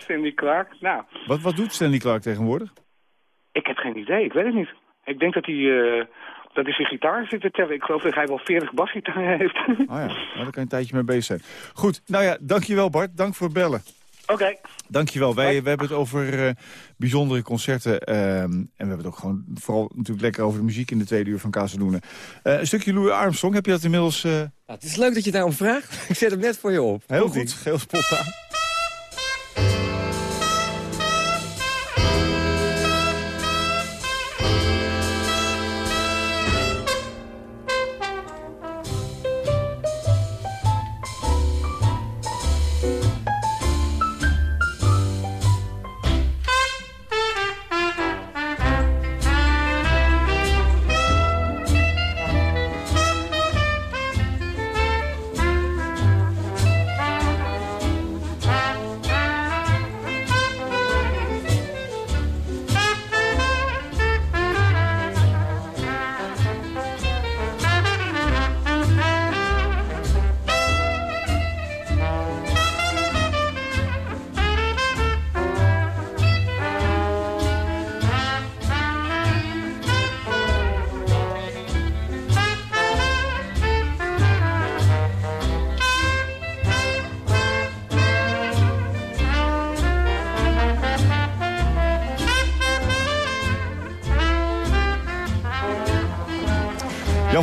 H: Cindy Clark. Nou,
C: Wat, wat doet Stanley Clark tegenwoordig?
H: ik heb geen idee. Ik weet het niet. Ik denk dat hij... eh, dat hij zijn gitaar zit te tellen. Ik geloof dat hij wel 40 basgitaren heeft.
C: Oh ja, nou, daar kan je een tijdje mee bezig zijn. Goed, nou ja, dankjewel Bart. Dank voor het bellen.
H: Oké.
C: Dankjewel. Wij we hebben het over eh, bijzondere concerten. ehm, en we hebben het ook gewoon vooral natuurlijk lekker over de muziek in de tweede uur van Casaluna. Eh een stukje Louis Armstrong, heb je dat inmiddels... eh,
D: Nou, het is leuk dat je daarom vraagt. Ik zet hem net voor je op.
C: heel goed, heel spontaan.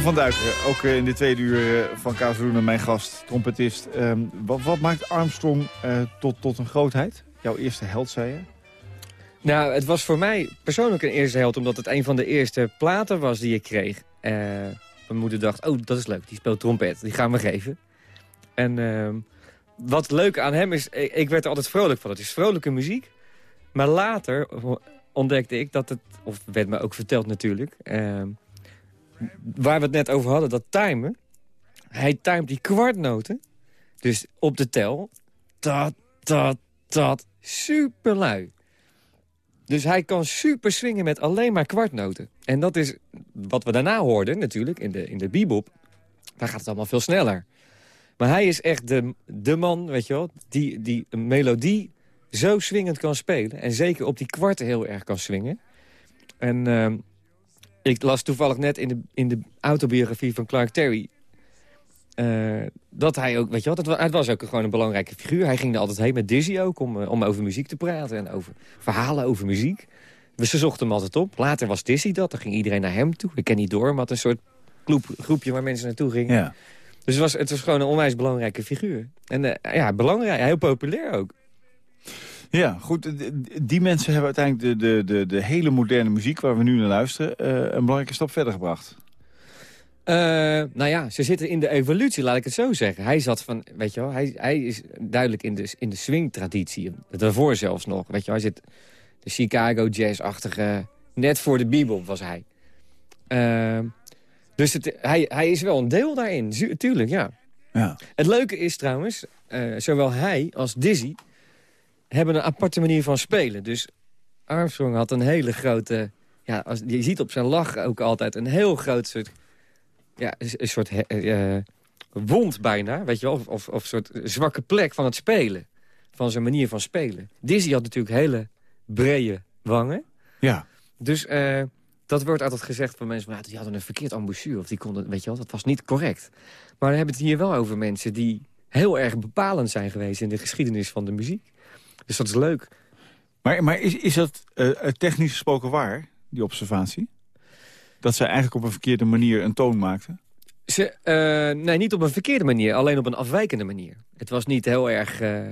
C: Van Duiken, ook eh, in de tweede uur eh, van Kazeloenen, mijn gast, trompetist. Ehm, wat, wat, maakt Armstrong tot, tot een grootheid? Jouw eerste held, zei je?
D: Nou, het was voor mij persoonlijk een eerste held... omdat het een van de eerste platen was die ik kreeg. Mijn moeder dacht, oh, dat is leuk, die speelt trompet, die gaan we geven. En ehm, wat leuk aan hem is, ik, werd er altijd vrolijk van. Het is vrolijke muziek. Maar later ontdekte ik dat het, of werd me ook verteld natuurlijk... Uh, waar we het net over hadden, dat timen. Hij timet die kwartnoten. Dus op de tel. Dat, dat, dat. Super lui. Dus hij kan super swingen met alleen maar kwartnoten. En dat is wat we daarna hoorden natuurlijk in de, in de bebop. Daar gaat het allemaal veel sneller. Maar hij is echt de, de man, weet je wel, die, die een melodie zo swingend kan spelen. En zeker op die kwarten heel erg kan swingen. En uh, ik las toevallig net in de, in de autobiografie van Clark Terry... Uh, dat hij ook, weet je wat, het was ook gewoon een belangrijke figuur. Hij ging er altijd heen met Dizzy ook om, uh, om over muziek te praten en over verhalen over muziek. We ze zochten hem altijd op. Later was Dizzy dat, dan ging iedereen naar hem toe. Ik ken niet door, maar had een soort groep, groepje waar mensen naartoe gingen. Ja. Dus het was, het was gewoon een onwijs belangrijke figuur. En uh, ja, belangrijk, heel populair ook.
C: Ja, goed. Die mensen hebben uiteindelijk de, de, de, de hele moderne muziek... waar we nu naar luisteren, uh, een belangrijke stap verder gebracht.
D: Uh, nou ja, ze zitten in de evolutie, laat ik het zo zeggen. Hij zat van, weet je wel, hij, hij is duidelijk in de, in de swing-traditie. Daarvoor zelfs nog, weet je wel. Hij zit de Chicago jazz-achtige... Net voor de bebop was hij. Uh, dus het, hij, hij is wel een deel daarin, tuurlijk, ja. ja. Het leuke is trouwens, uh, zowel hij als Dizzy hebben een aparte manier van spelen. Dus Armstrong had een hele grote... Ja, als, je ziet op zijn lach ook altijd een heel groot soort... Ja, een soort uh, wond bijna, weet je wel. Of, of, soort zwakke plek van het spelen. Van zijn manier van spelen. Dizzy had natuurlijk hele brede wangen.
C: Ja.
D: Dus uh, dat wordt altijd gezegd van mensen... Ja, die hadden een verkeerd embouchure. Of die konden, weet je wel, dat was niet correct. Maar we hebben het hier wel over mensen die heel erg bepalend zijn geweest... in de geschiedenis van de muziek. Dus dat is leuk.
C: Maar, maar is, is dat uh, technisch gesproken waar, die observatie? Dat zij eigenlijk op een verkeerde manier een toon maakten?
D: Ze, uh, nee, niet op een verkeerde manier, alleen op een afwijkende manier. Het was niet heel erg... Uh,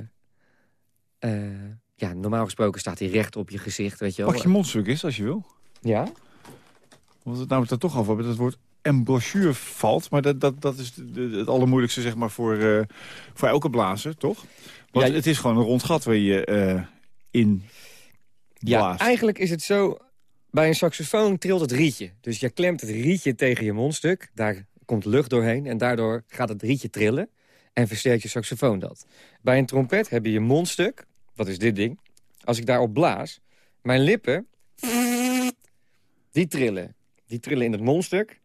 D: ja, normaal gesproken staat hij recht op je gezicht, weet je wel.
C: Pak je mondstuk eens, als je wil.
D: Ja?
C: Want het het er toch over hebben, dat woord embouchure valt. Maar dat, dat, dat is het allermoeilijkste zeg maar, voor, uh, voor elke blazer, toch? Want ja, het is gewoon een rond gat waar je uh, in blaast.
D: Ja, eigenlijk is het zo... Bij een saxofoon trilt het rietje. Dus je klemt het rietje tegen je mondstuk. Daar komt lucht doorheen en daardoor gaat het rietje trillen. En versterkt je saxofoon dat. Bij een trompet heb je je mondstuk. Dat is dit ding. Als ik daarop blaas, mijn lippen... Die trillen. Die trillen in het mondstuk.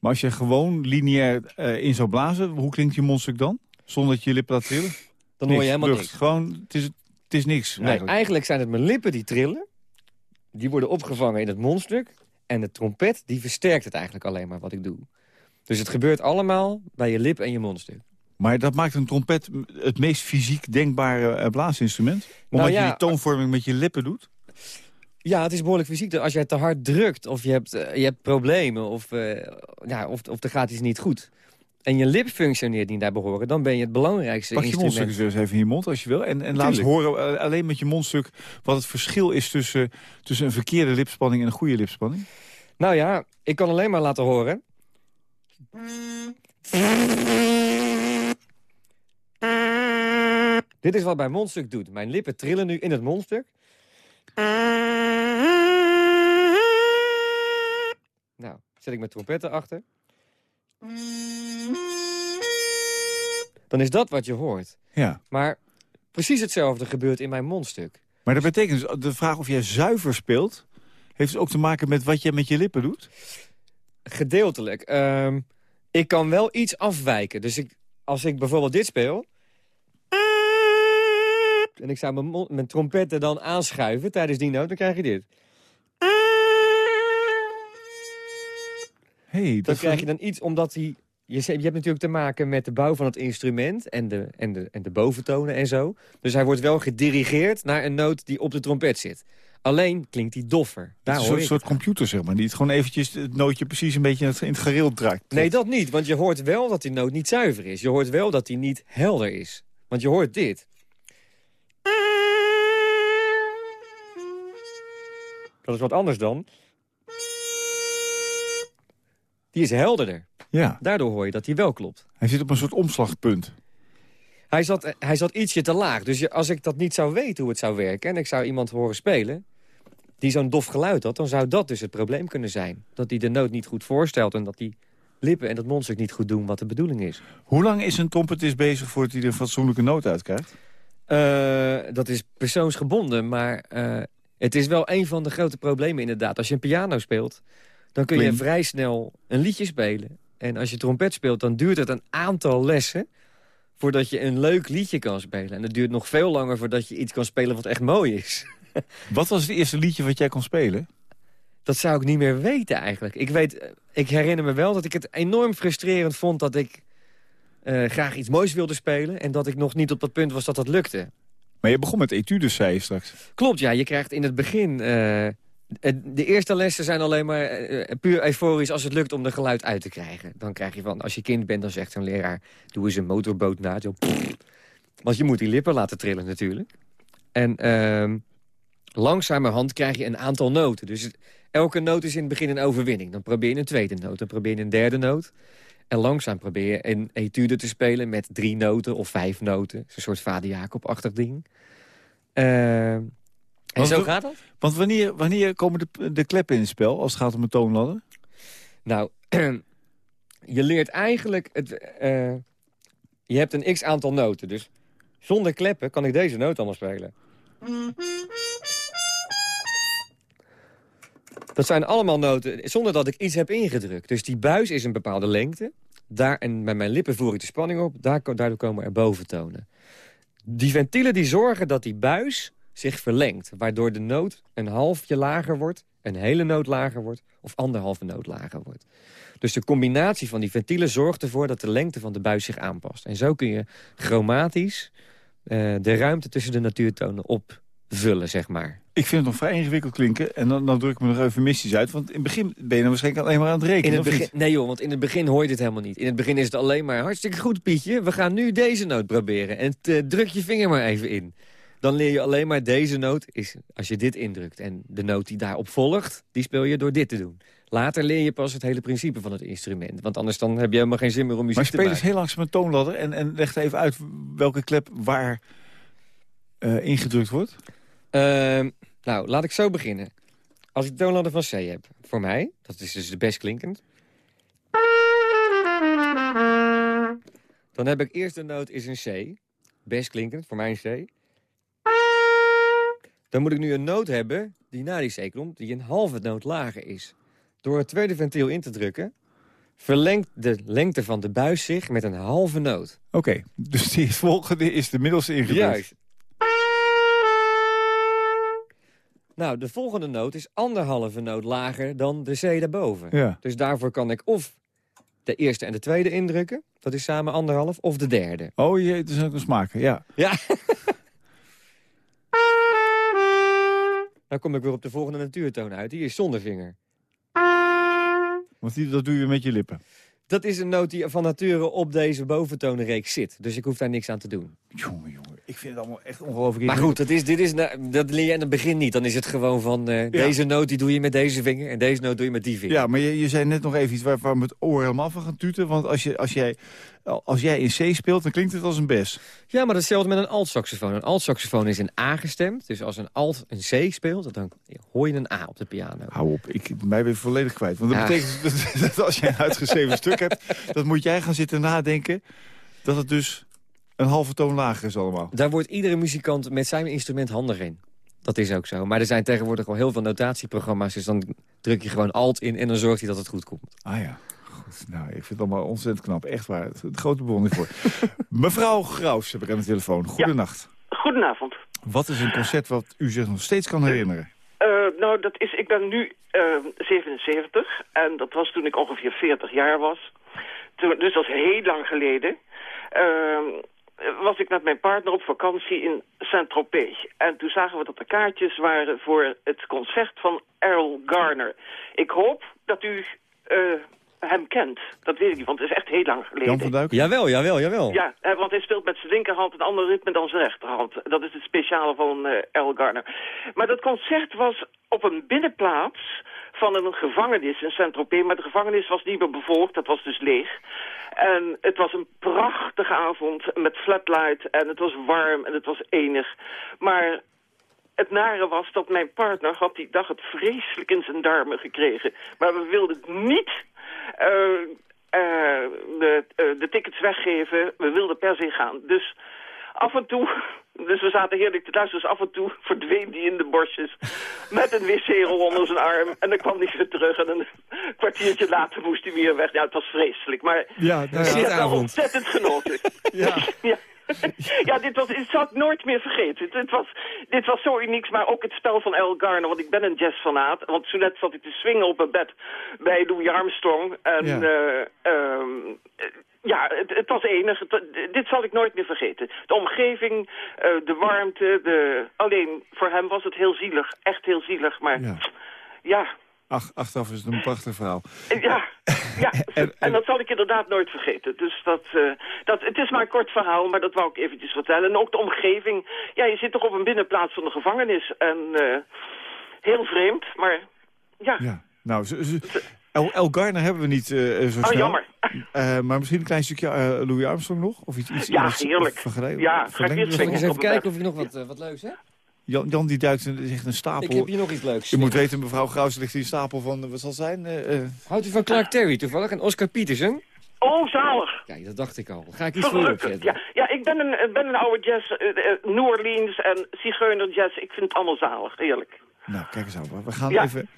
C: Maar als je gewoon lineair uh, in zou blazen, hoe klinkt je mondstuk dan? Zonder dat je je lippen laat trillen?
D: Dan hoor je helemaal niks.
C: Gewoon, het is, het is niks.
D: Nee, eigenlijk. eigenlijk zijn het mijn lippen die trillen. Die worden opgevangen in het mondstuk. En de trompet, die versterkt het eigenlijk alleen maar wat ik doe. Dus het gebeurt allemaal bij je lip en je mondstuk.
C: Maar dat maakt een trompet het meest fysiek denkbare uh, blaasinstrument? Omdat nou ja, je die toonvorming met je lippen doet?
D: Ja, het is behoorlijk fysiek. Als jij te hard drukt of je hebt, uh, je hebt problemen of, uh, ja, of, of er gaat iets niet goed... en je lip functioneert niet naar behoren... dan ben je het belangrijkste
C: Pak je
D: instrument.
C: mondstuk eens even in je mond als je wil. En, en laat horen uh, alleen met je mondstuk wat het verschil is... Tussen, tussen een verkeerde lipspanning en een goede lipspanning.
D: Nou ja, ik kan alleen maar laten horen... Dit is wat mijn mondstuk doet. Mijn lippen trillen nu in het mondstuk. Nou, zet ik mijn trompetten achter. Dan is dat wat je hoort.
C: Ja.
D: Maar precies hetzelfde gebeurt in mijn mondstuk.
C: Maar dat betekent dus, de vraag of jij zuiver speelt... heeft dus ook te maken met wat je met je lippen doet?
D: Gedeeltelijk. Um, ik kan wel iets afwijken. Dus ik, als ik bijvoorbeeld dit speel... en ik zou mijn, mijn trompetten dan aanschuiven tijdens die noot, dan krijg je dit.
C: Hey,
D: dan krijg je dan iets, omdat hij... Je, je hebt natuurlijk te maken met de bouw van het instrument en de, en, de, en de boventonen en zo. Dus hij wordt wel gedirigeerd naar een noot die op de trompet zit. Alleen klinkt die doffer. Daar
C: een
D: hoor
C: soort,
D: je
C: soort computer, zeg maar. Die het gewoon eventjes het nootje precies een beetje in het, in het gareel draait.
D: Nee, dat niet. Want je hoort wel dat die noot niet zuiver is. Je hoort wel dat die niet helder is. Want je hoort dit. Dat is wat anders dan. Die is helderder.
C: Ja,
D: Daardoor hoor je dat die wel klopt.
C: hij zit op een soort omslagpunt.
D: Hij zat, hij zat ietsje te laag. Dus als ik dat niet zou weten hoe het zou werken... en ik zou iemand horen spelen die zo'n dof geluid had... dan zou dat dus het probleem kunnen zijn. Dat hij de noot niet goed voorstelt... en dat die lippen en dat mondstuk niet goed doen wat de bedoeling is.
C: Hoe lang is een trompetist bezig voordat hij er een fatsoenlijke noot uit krijgt?
D: Eh, dat is persoonsgebonden, maar eh, het is wel een van de grote problemen inderdaad. Als je een piano speelt, dan kun je vrij snel een liedje spelen. En als je trompet speelt, dan duurt het een aantal lessen... voordat je een leuk liedje kan spelen. En het duurt nog veel langer voordat je iets kan spelen wat echt mooi is.
C: Wat was het eerste liedje wat jij kon spelen?
D: Dat zou ik niet meer weten eigenlijk. Ik, weet, eh, ik herinner me wel dat ik het enorm frustrerend vond... dat ik eh, graag iets moois wilde spelen... en dat ik nog niet op dat punt was dat dat lukte.
C: Maar je begon met etudes, zei je straks.
D: Klopt, ja. Je krijgt in het begin... eh, de eerste lessen zijn alleen maar eh, puur euforisch als het lukt om de geluid uit te krijgen. Dan krijg je van, als je kind bent, dan zegt zo'n leraar... doe eens een motorboot na. Want je moet die lippen laten trillen natuurlijk. En ehm, langzamerhand krijg je een aantal noten. Dus elke noot is in het begin een overwinning. Dan probeer je een tweede noot, dan probeer je een derde noot. En langzaam probeer je een etude te spelen met drie noten of vijf noten. Een soort Vader Jacob-achtig ding. Ehm, en zo gaat dat.
C: Want wanneer, wanneer komen de, de kleppen in het spel als het gaat om een toonladder?
D: Nou, je leert eigenlijk... Het, eh, je hebt een x-aantal noten, dus zonder kleppen kan ik deze noot allemaal spelen. Dat zijn allemaal noten zonder dat ik iets heb ingedrukt. Dus die buis is een bepaalde lengte. Daar, en bij mijn lippen voer ik de spanning op. Daar, daardoor komen er boventonen. Die ventielen die zorgen dat die buis zich verlengt. Waardoor de noot een halfje lager wordt, een hele noot lager wordt... of anderhalve noot lager wordt. Dus de combinatie van die ventielen zorgt ervoor dat de lengte van de buis zich aanpast. En zo kun je chromatisch eh, de ruimte tussen de natuurtonen opvullen, zeg maar.
C: Ik vind het nog vrij ingewikkeld klinken. En dan, dan druk ik me nog eufemistisch uit. Want in het begin ben je dan waarschijnlijk alleen maar aan het rekenen.
D: In het
C: of
D: begin,
C: niet?
D: nee joh, want in het begin hoor je dit helemaal niet. In het begin is het alleen maar hartstikke goed, Pietje. We gaan nu deze noot proberen. En eh, druk je vinger maar even in. Dan leer je alleen maar deze noot is als je dit indrukt. En de noot die daarop volgt, die speel je door dit te doen. Later leer je pas het hele principe van het instrument. Want anders dan heb je helemaal geen zin meer om muziek
C: Maar
D: te
C: speel eens
D: maken.
C: heel langzaam een toonladder. En, en leg even uit welke klep waar eh, ingedrukt wordt.
D: Ehm, nou, laat ik zo beginnen. Als ik de toonladder van C heb, voor mij, dat is dus de best klinkend. Dan heb ik eerst de noot is een C. Best klinkend, voor mij een C. Dan moet ik nu een noot hebben die na die C komt, die een halve noot lager is. Door het tweede ventiel in te drukken, verlengt de lengte van de buis zich met een halve noot.
C: Oké, dus die volgende is de middelste ingedrukt.
D: Juist. Nou, de volgende noot is anderhalve noot lager dan de C daarboven.
C: Ja.
D: Dus daarvoor kan ik of de eerste en de tweede indrukken. Dat is samen anderhalf. Of de derde.
C: Oh jee, het is ook een smaken, ja.
D: Ja. Dan kom ik weer op de volgende natuurtoon uit. Die is zonder vinger.
C: Want die, dat doe je met je lippen.
D: Dat is een noot die van nature op deze boventonenreeks zit. Dus ik hoef daar niks aan te doen.
C: Jongen, jongen. Ik vind het allemaal echt ongelooflijk
D: Maar goed, dat, is, dit is, nou, dat leer je in het begin niet. Dan is het gewoon van, eh, deze noot die doe je met deze vinger... en deze noot doe je met die vinger.
C: Ja, maar je, je zei net nog even iets waar, waar me het oor helemaal van gaat tuten. Want als, je, als, jij, als jij in C speelt, dan klinkt het als een bes.
D: Ja, maar hetzelfde met een alt-saxofoon. Een alt-saxofoon is een A gestemd. Dus als een alt een C speelt, dan hoor je een A op de piano.
C: Hou op, ik ben mij weer volledig kwijt. Want dat
D: Ja.
C: betekent dat, dat als jij een uitgeschreven stuk hebt... dan moet jij gaan zitten nadenken dat het dus een halve toon lager is allemaal.
D: Daar wordt iedere muzikant met zijn instrument handig in. Dat is ook zo. Maar er zijn tegenwoordig al heel veel notatieprogramma's. Dus dan druk je gewoon alt in en dan zorgt hij dat het goed komt.
C: Ah ja, goed. Nou, ik vind het allemaal ontzettend knap. Echt waar, het, het grote bewondering voor. Mevrouw Graus heb ik aan de telefoon. Goedenacht.
I: Goedenavond.
C: Wat is een concert wat u zich nog steeds kan herinneren?
I: Eh, nou, dat is, ik ben nu eh, 77 en dat was toen ik ongeveer 40 jaar was. Toen, dus dat is heel lang geleden. Ehm, was ik met mijn partner op vakantie in Saint-Tropez. En toen zagen we dat er kaartjes waren voor het concert van Errol Garner. Ik hoop dat u uh, hem kent. Dat weet ik niet, want het is echt heel lang geleden.
C: Jan van Duik?
D: Jawel, jawel, jawel.
I: Ja, want hij speelt met zijn linkerhand een ander ritme dan zijn rechterhand. Dat is het speciale van uh, Errol Garner. Maar dat concert was op een binnenplaats van een gevangenis in Saint-Tropez. Maar de gevangenis was niet meer bevolkt, dat was dus leeg. En het was een prachtige avond met flatlight en het was warm en het was enig. Maar het nare was dat mijn partner had die dag het vreselijk in zijn darmen gekregen. Maar we wilden niet uh, uh, de, uh, de tickets weggeven. We wilden per se gaan. Dus af en toe, dus we zaten heerlijk te luisteren, dus af en toe verdween hij in de borstjes met een wc-rol onder zijn arm. En dan kwam hij weer terug en een kwartiertje later moest hij weer weg. Ja, het was vreselijk, maar
C: ja,
I: ik heb wel ontzettend genoten.
C: ja.
I: ja. ja, dit, was, dit zal ik nooit meer vergeten. Dit was, dit was zo uniek, maar ook het spel van El Garner. Want ik ben een jazzfanaat. Want zo net zat ik te swingen op mijn bed bij Louis Armstrong. En
C: Ja.
I: eh, ehm, ja, het, het was enig. Het- dit zal ik nooit meer vergeten. De omgeving, eh, de warmte. De... Alleen voor hem was het heel zielig. Echt heel zielig. Maar
C: Ja.
I: ja,
C: Ach, achteraf is het een prachtig verhaal.
I: ja, ja.
C: En-
I: dat zal ik inderdaad nooit vergeten. Dus dat, eh, dat, het is maar een kort verhaal, maar dat wou ik eventjes vertellen. En ook de omgeving. Ja, je zit toch op een binnenplaats van de gevangenis. En eh, heel vreemd, maar ja.
C: Ja. Nou, El, El Garner hebben we niet eh, zo
I: Oh,
C: snel.
I: jammer.
C: Eh, maar misschien een klein stukje eh, Louis Armstrong nog? Of iets, iets
I: Ja,
C: iets
I: heerlijk. Ja, ga ik
D: eens even kijken of ik nog wat, wat leuks heb?
C: Jan, Jan die duikt in echt een stapel.
D: Ik heb hier nog iets leuks.
C: Je moet weten, mevrouw Graus ligt in een stapel van, wat zal zijn? Eh, eh,
D: Houdt u van Clark Terry toevallig en Oscar Peterson?
I: Oh, zalig.
D: Kijk, dat dacht ik al. Ga ik iets voor opzetten.
I: Ja, ja ik ben een, ik ben een oude jazz, New Orleans en Zigeuner jazz. Ik vind het allemaal zalig, heerlijk.
C: nou, kijk eens aan. We gaan
I: Ja.
C: even...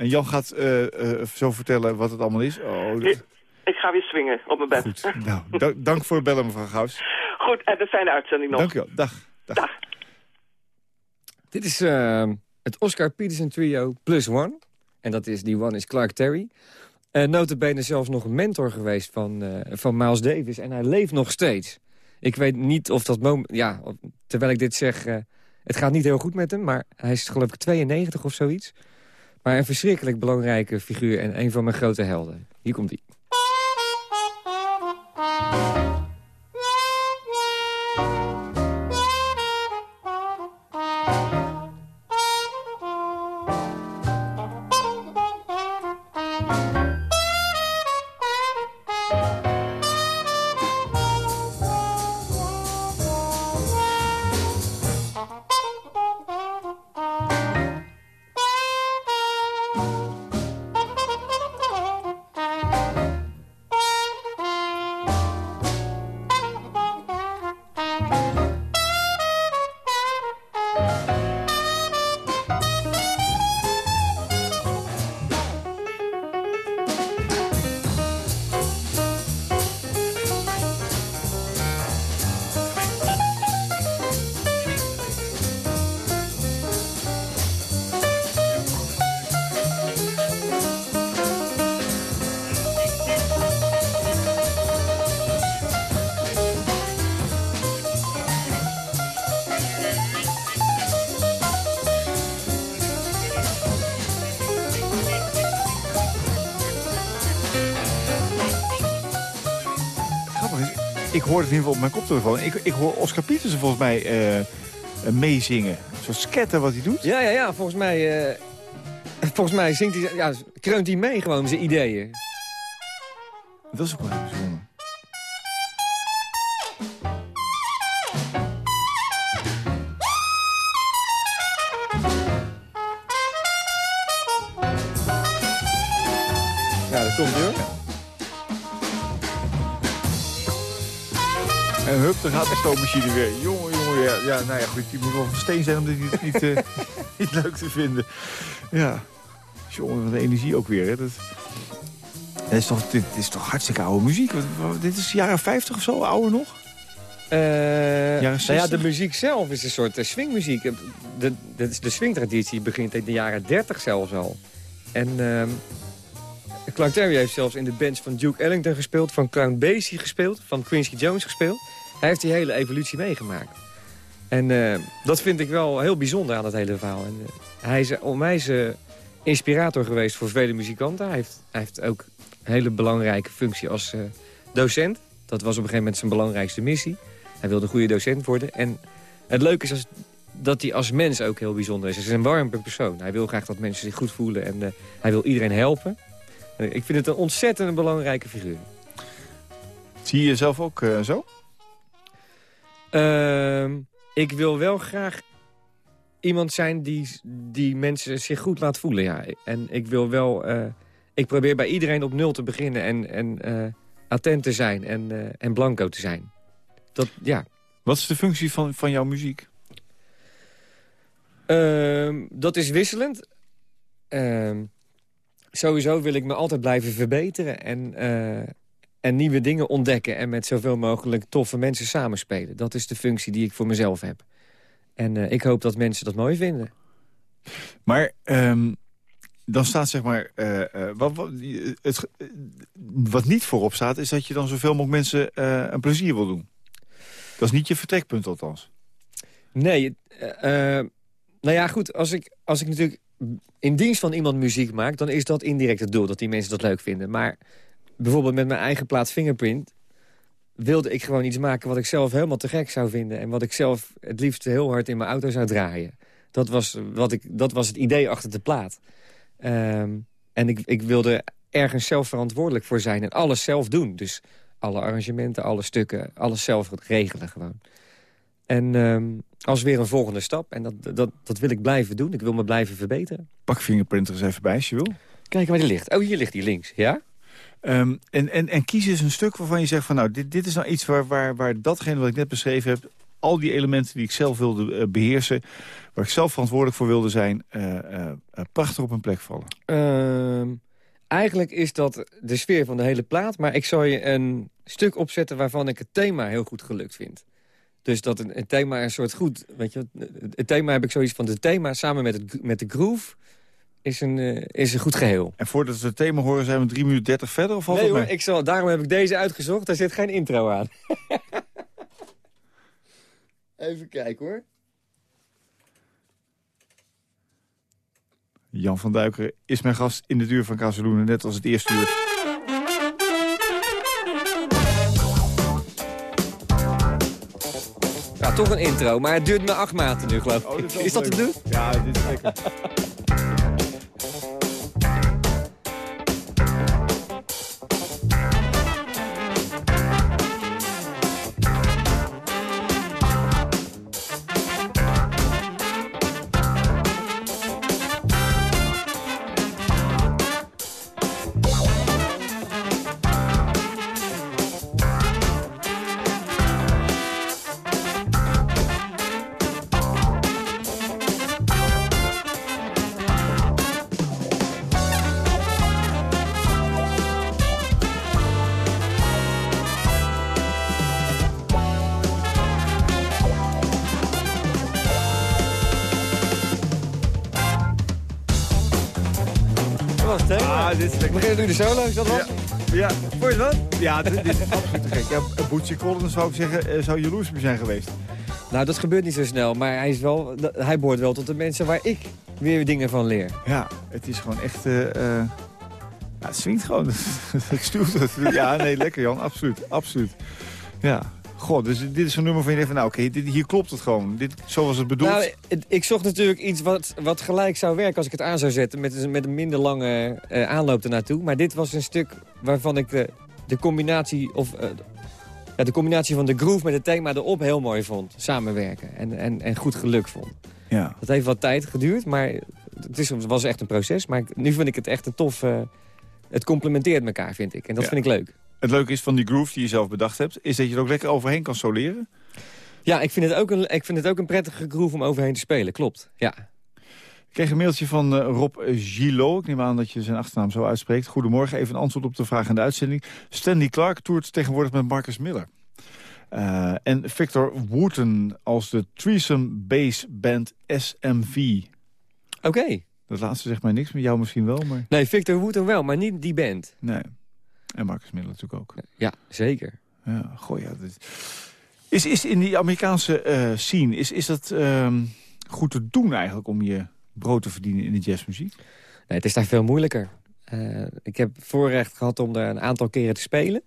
C: En Jan gaat eh, eh, zo vertellen wat het allemaal is. Oh, dat-
I: ik ga weer swingen op mijn bed.
C: goed. Nou, da- dank voor het bellen, mevrouw Graus.
I: Goed, en een fijne uitzending nog.
C: Dank u wel. Dag. Dag.
I: Dag.
D: Dit is eh, het Oscar Peterson trio plus one. En dat is, die one is Clark Terry. Uh, notabene zelfs nog een mentor geweest van, eh, van Miles Davis. En hij leeft nog steeds. Ik weet niet of dat moment... Ja, terwijl ik dit zeg... eh, het gaat niet heel goed met hem, maar hij is geloof ik 92 of zoiets. Maar een verschrikkelijk belangrijke figuur en een van mijn grote helden. Hier komt hij.
C: Op mijn koptelefoon. Ik, ik hoor Oscar Pietersen volgens mij eh, eh, meezingen. Zo'n sketter wat hij doet.
D: Ja, ja, ja. Volgens mij, eh, volgens mij zingt hij, ja, kreunt hij mee gewoon zijn ideeën.
C: Dat is ook wel stoommachine weer. Jongen, jongen, ja, ja, nou ja, goed, die moet wel van steen zijn om dit niet, niet, eh, niet leuk te vinden. Ja, jongen, wat een energie ook weer, hè. Dat, dat is toch, dit, is toch hartstikke oude muziek. Dit is jaren 50 of zo, ouder nog?
D: Eh, nou ja,
C: 60?
D: de muziek zelf is een soort eh, swingmuziek. De, de, de swingtraditie begint in de jaren 30 zelfs al. En ehm, Clark Terry heeft zelfs in de bands van Duke Ellington gespeeld... van Count Basie gespeeld, van Quincy Jones gespeeld. Hij heeft die hele evolutie meegemaakt. En eh, dat vind ik wel heel bijzonder aan het hele verhaal. En, eh, hij is onwijs uh, inspirator geweest voor vele muzikanten. Hij heeft, hij heeft ook een hele belangrijke functie als docent. Dat was op een gegeven moment zijn belangrijkste missie. Hij wilde een goede docent worden. En het leuke is als, dat hij als mens ook heel bijzonder is. Hij is een warme persoon. Hij wil graag dat mensen zich goed voelen en hij wil iedereen helpen. ik vind het een ontzettend belangrijke figuur.
C: Zie je jezelf ook zo?
D: Ehm, ik wil wel graag iemand zijn die, die mensen zich goed laat voelen, ja. En ik wil wel... Uh, ik probeer bij iedereen op nul te beginnen en, en uh, attent te zijn en, uh, en blanco te zijn. Dat, ja.
C: Wat is de functie van, van jouw muziek?
D: Ehm, dat is wisselend. Ehm, sowieso wil ik me altijd blijven verbeteren en, en nieuwe dingen ontdekken... en met zoveel mogelijk toffe mensen samenspelen. Dat is de functie die ik voor mezelf heb. En uh, ik hoop dat mensen dat mooi vinden.
C: Maar um, dan staat zeg maar... Uh, uh, wat, wat, het, wat niet voorop staat... is dat je dan zoveel mogelijk mensen een plezier wil doen. Dat is niet je vertrekpunt althans.
D: Nee, nou ja, goed. Als ik, als ik natuurlijk in dienst van iemand muziek maak... dan is dat indirect het doel, dat die mensen dat leuk vinden. Maar bijvoorbeeld met mijn eigen plaat Fingerprint wilde ik gewoon iets maken wat ik zelf helemaal te gek zou vinden. En wat ik zelf het liefst heel hard in mijn auto zou draaien. Dat was, wat ik, dat was het idee achter de plaat. Ehm, en ik, ik wilde ergens zelf verantwoordelijk voor zijn en alles zelf doen. Dus alle arrangementen, alle stukken, alles zelf regelen gewoon. En um, als weer een volgende stap. En dat, dat, dat wil ik blijven doen. Ik wil me blijven verbeteren.
C: Pak Fingerprint eens even bij als je wil.
D: Kijk waar die ligt. Oh, hier ligt die links, ja?
C: Um, en, en, en kies eens een stuk waarvan je zegt van nou, dit, dit is nou iets waar, waar, waar datgene wat ik net beschreven heb, al die elementen die ik zelf wilde uh, beheersen, waar ik zelf verantwoordelijk voor wilde zijn, uh, uh, prachtig op een plek vallen.
D: Uh, eigenlijk is dat de sfeer van de hele plaat, maar ik zou je een stuk opzetten waarvan ik het thema heel goed gelukt vind. Dus dat een, een thema een soort goed, weet je, het thema heb ik zoiets van, het thema samen met, het, met de groove is een, uh, is een goed geheel.
C: En voordat we het thema horen zijn we 3 minuten 30 verder? Of
D: nee hoor, ik zal, daarom heb ik deze uitgezocht. Daar zit geen intro aan. Even kijken hoor.
C: Jan van Duiker is mijn gast in de duur van Kazeloenen, net als het eerste uur.
D: Ja, toch een intro, maar het duurt me acht maanden nu, geloof ik. Oh, is, is dat te doen?
C: Ja, dit is lekker.
D: Beginnen nu de solo's, dat was?
C: Ja. ja.
D: Vond je wat?
C: Ja, dit, dit is absoluut te gek. Ja, Bootsy Collins zou ik zeggen, eh, zou jaloers mee zijn geweest.
D: Nou, dat gebeurt niet zo snel, maar hij, is wel, hij behoort wel tot de mensen waar ik weer dingen van leer.
C: Ja, het is gewoon echt... Uh, uh, ja, het swingt gewoon. ik stuur het. Ja, nee, lekker Jan, absoluut, absoluut. Ja, God, dus dit is zo'n nummer van je denkt van, nou oké, hier klopt het gewoon. Dit, zo was het bedoeld. Nou,
D: ik zocht natuurlijk iets wat, wat gelijk zou werken als ik het aan zou zetten... met, met een minder lange uh, aanloop ernaartoe. Maar dit was een stuk waarvan ik de, de combinatie... of uh, ja, de combinatie van de groove met het thema erop heel mooi vond. Samenwerken en, en, en goed geluk vond.
C: Ja.
D: Dat heeft wat tijd geduurd, maar het is, was echt een proces. Maar nu vind ik het echt een tof... Uh, het complementeert elkaar, vind ik. En dat vind ik leuk.
C: Het leuke is van die groove die je zelf bedacht hebt... is dat je er ook lekker overheen kan soleren.
D: Ja, ik vind het ook een, ik vind het ook een prettige groove om overheen te spelen. Klopt, ja.
C: Ik kreeg een mailtje van uh, Rob Gillot. Ik neem aan dat je zijn achternaam zo uitspreekt. Goedemorgen, even een antwoord op de vraag in de uitzending. Stanley Clark toert tegenwoordig met Marcus Miller. Uh, en Victor Wooten als de threesome bass band SMV.
D: Oké. Okay.
C: Dat laatste zegt mij niks, met jou misschien wel. Maar...
D: Nee, Victor Wooten wel, maar niet die band.
C: Nee. En Marcus Miller natuurlijk ook.
D: Ja, zeker.
C: Ja, goh, ja. Is, is in die Amerikaanse uh, scene, is, is dat ehm, goed te doen eigenlijk om je brood te verdienen in de jazzmuziek?
D: Nee, het is daar veel moeilijker. Uh, ik heb voorrecht gehad om daar een aantal keren te spelen.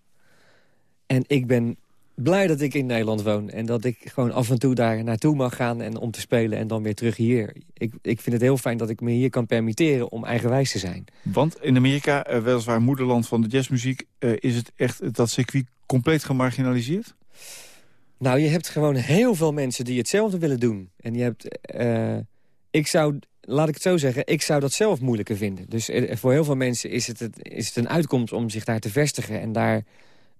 D: En ik ben blij dat ik in Nederland woon. En dat ik gewoon af en toe daar naartoe mag gaan en om te spelen en dan weer terug hier. Ik, ik vind het heel fijn dat ik me hier kan permitteren om eigenwijs te zijn.
C: Want in Amerika, uh, weliswaar moederland van de jazzmuziek... Uh, is het echt dat circuit compleet gemarginaliseerd?
D: Nou, je hebt gewoon heel veel mensen die hetzelfde willen doen. En je hebt... Uh, ik zou, laat ik het zo zeggen, ik zou dat zelf moeilijker vinden. Dus voor heel veel mensen is het, is het een uitkomst om zich daar te vestigen... en daar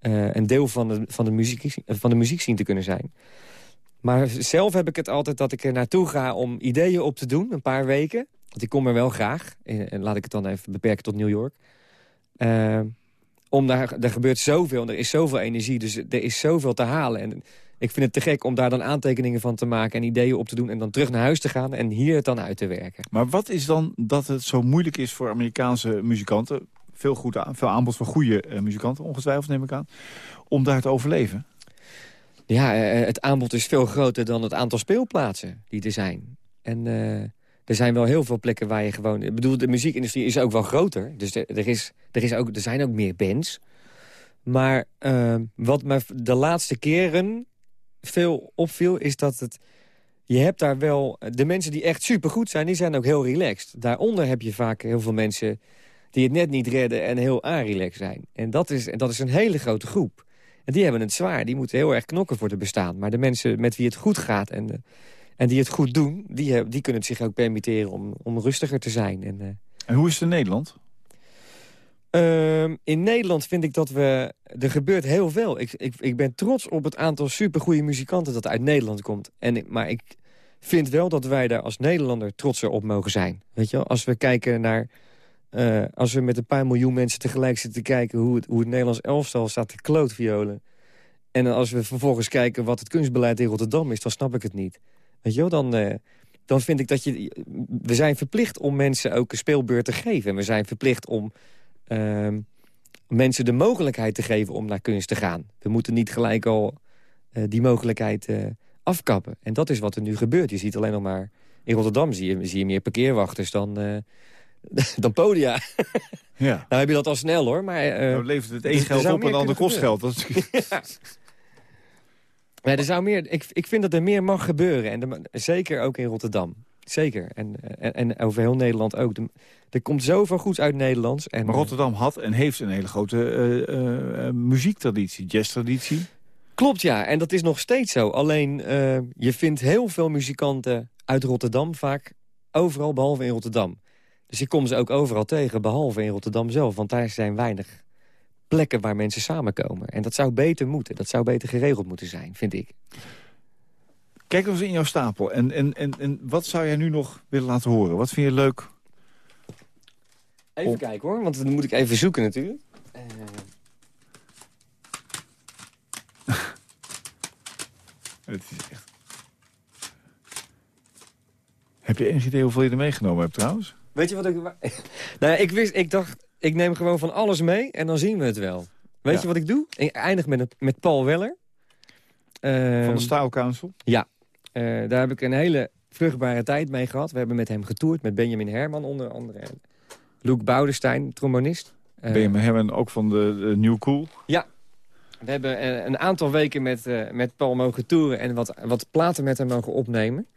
D: uh, een deel van de, van, de muziek, van de muziek zien te kunnen zijn. Maar zelf heb ik het altijd dat ik er naartoe ga om ideeën op te doen, een paar weken. Want ik kom er wel graag, en laat ik het dan even beperken tot New York. Uh, om daar, er gebeurt zoveel, er is zoveel energie, dus er is zoveel te halen. En ik vind het te gek om daar dan aantekeningen van te maken... en ideeën op te doen en dan terug naar huis te gaan... en hier het dan uit te werken.
C: Maar wat is dan dat het zo moeilijk is voor Amerikaanse muzikanten veel, goed veel aanbod van goede uh, muzikanten, ongetwijfeld neem ik aan, om daar te overleven?
D: Ja, uh, het aanbod is veel groter dan het aantal speelplaatsen die er zijn. En er zijn wel heel veel plekken waar je gewoon... Ik bedoel, de muziekindustrie is ook wel groter. Dus er, er, is, er, is ook, er zijn ook meer bands. Maar wat me de laatste keren veel opviel, is dat het... Je hebt daar wel... De mensen die echt supergoed zijn, die zijn ook heel relaxed. Daaronder heb je vaak heel veel mensen die het net niet redden en heel aanrelaxed zijn. En dat is, en dat is een hele grote groep. En die hebben het zwaar. Die moeten heel erg knokken voor te bestaan. Maar de mensen met wie het goed gaat en, de, en die het goed doen... die, die kunnen het zich ook permitteren om, om rustiger te zijn. En, uh,
C: en hoe is het in Nederland?
D: Uh, in Nederland vind ik dat we... Er gebeurt heel veel. Ik, ik, ik ben trots op het aantal supergoeie muzikanten dat uit Nederland komt. En, maar ik vind wel dat wij daar als Nederlander trotser op mogen zijn. Weet je wel? Als we kijken naar uh, als we met een paar miljoen mensen tegelijk zitten te kijken... hoe het, hoe het Nederlands elftal staat te klootviolen... en als we vervolgens kijken wat het kunstbeleid in Rotterdam is... dan snap ik het niet. Weet je wel, dan, uh, dan vind ik dat je... We zijn verplicht om mensen ook een speelbeurt te geven. En we zijn verplicht om uh, mensen de mogelijkheid te geven om naar kunst te gaan. We moeten niet gelijk al uh, die mogelijkheid afkappen. En dat is wat er nu gebeurt. Je ziet alleen nog maar... In Rotterdam zie je, zie je meer parkeerwachters dan dan podia. Ja. Nou heb je dat al snel hoor. Maar, uh,
C: nou levert het één geld op en de ander kost geld. Dat is...
D: ja. er zou meer, ik, ik vind dat er meer mag gebeuren. En de, zeker ook in Rotterdam. Zeker. En, en, en, over heel Nederland ook. er komt zoveel goeds uit Nederlands. En,
C: maar Rotterdam had en heeft een hele grote uh, uh, muziektraditie, jazztraditie.
D: Klopt, ja. En dat is nog steeds zo. Alleen, je vindt heel veel muzikanten uit Rotterdam vaak overal behalve in Rotterdam. Dus ik kom ze ook overal tegen, behalve in Rotterdam zelf. Want daar zijn weinig plekken waar mensen samenkomen. En dat zou beter moeten. Dat zou beter geregeld moeten zijn, vind ik.
C: Kijk eens in jouw stapel. En, en, en, en wat zou jij nu nog willen laten horen? Wat vind je leuk?
D: Even kijken hoor, want dan moet ik even zoeken natuurlijk. Uh...
C: Het is echt... Heb je enig idee hoeveel je er meegenomen hebt trouwens?
D: Weet je wat ik... nou ja, ik wist, ik dacht, ik neem gewoon van alles mee en dan zien we het wel. Weet je wat ik doe? Ik eindig met, met Paul Weller.
C: van de ehm, Style Council?
D: Ja, uh, daar heb ik een hele vruchtbare tijd mee gehad. We hebben met hem getoerd, met Benjamin Herman onder andere. Luke Boudestein, trombonist.
C: Uh, Benjamin Herman ook van de, de, New Cool?
D: Ja. We hebben uh, een aantal weken met, met Paul mogen toeren en wat, wat platen met hem mogen opnemen.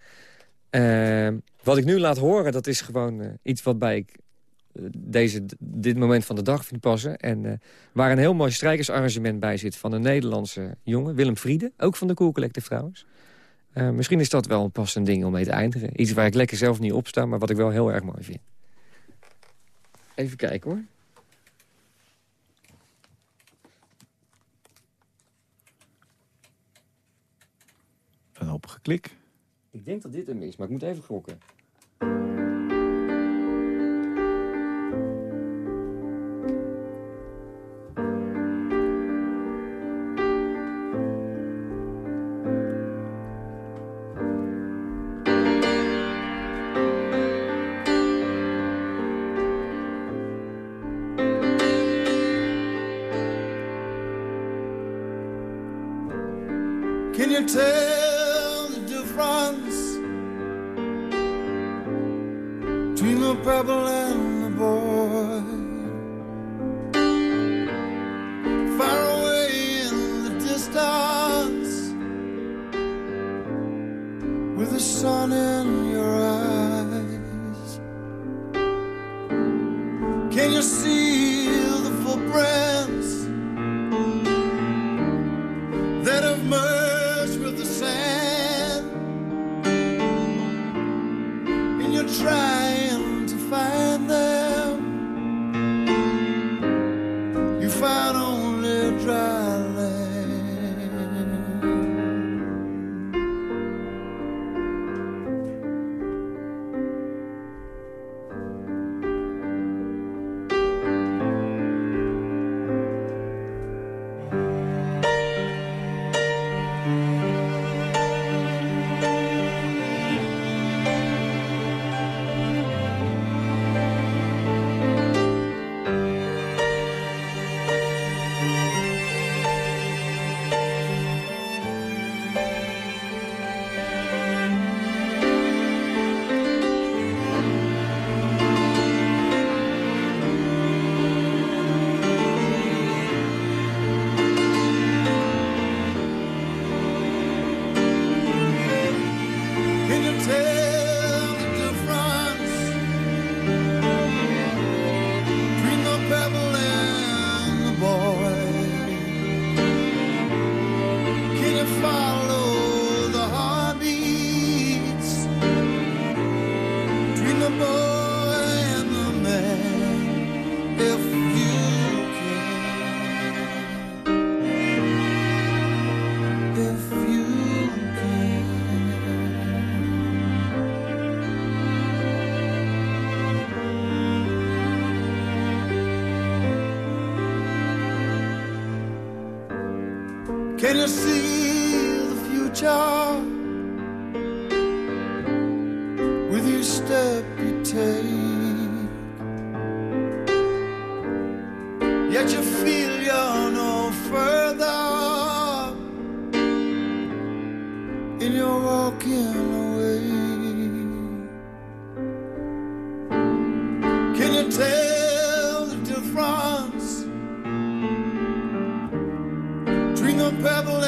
D: Ehm, wat ik nu laat horen, dat is gewoon uh, iets wat bij ik, uh, deze, dit moment van de dag vind passen. En uh, waar een heel mooi strijkersarrangement bij zit van een Nederlandse jongen. Willem Friede, ook van de Cool Collective trouwens. misschien is dat wel een passend ding om mee te eindigen. Iets waar ik lekker zelf niet op sta, maar wat ik wel heel erg mooi vind. Even kijken hoor.
C: Een hoop geklik.
D: Ik denk dat dit hem is, maar ik moet even gokken.
J: Can
G: purple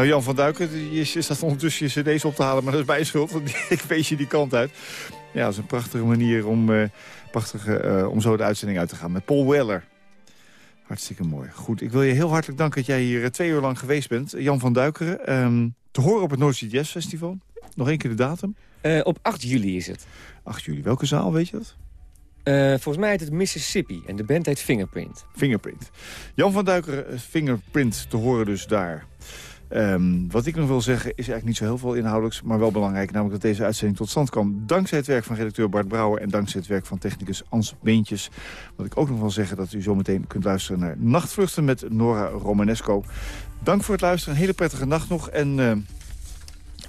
C: Nou, Jan van Duiken, je je staat ondertussen je cd's op te halen... maar dat is mijn schuld, want ik wees je die kant uit. Ja, dat is een prachtige manier om, eh, prachtige, eh, om zo de uitzending uit te gaan. Met Paul Weller. Hartstikke mooi. Goed, ik wil je heel hartelijk danken dat jij hier eh, twee uur lang geweest bent. Jan van Duikeren, ehm, te horen op het Noordzee Jazz Festival. Nog één keer de datum.
D: Op 8 juli is het.
C: 8 juli. Welke zaal, weet je dat?
D: Volgens mij heet het Mississippi en de band heet Fingerprint.
C: Fingerprint. Jan van Duikeren, Fingerprint, te horen dus daar. Ehm, wat ik nog wil zeggen is eigenlijk niet zo heel veel inhoudelijks... maar wel belangrijk, namelijk dat deze uitzending tot stand kwam... dankzij het werk van redacteur Bart Brouwer... en dankzij het werk van technicus Ans Beentjes. Wat ik ook nog wil zeggen dat u zometeen kunt luisteren naar Nachtvluchten... met Nora Romanesco. Dank voor het luisteren, een hele prettige nacht nog... en eh,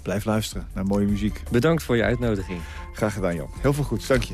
C: blijf luisteren naar mooie muziek.
D: Bedankt voor je uitnodiging.
C: Graag gedaan, Jan. Heel veel goeds, dank je.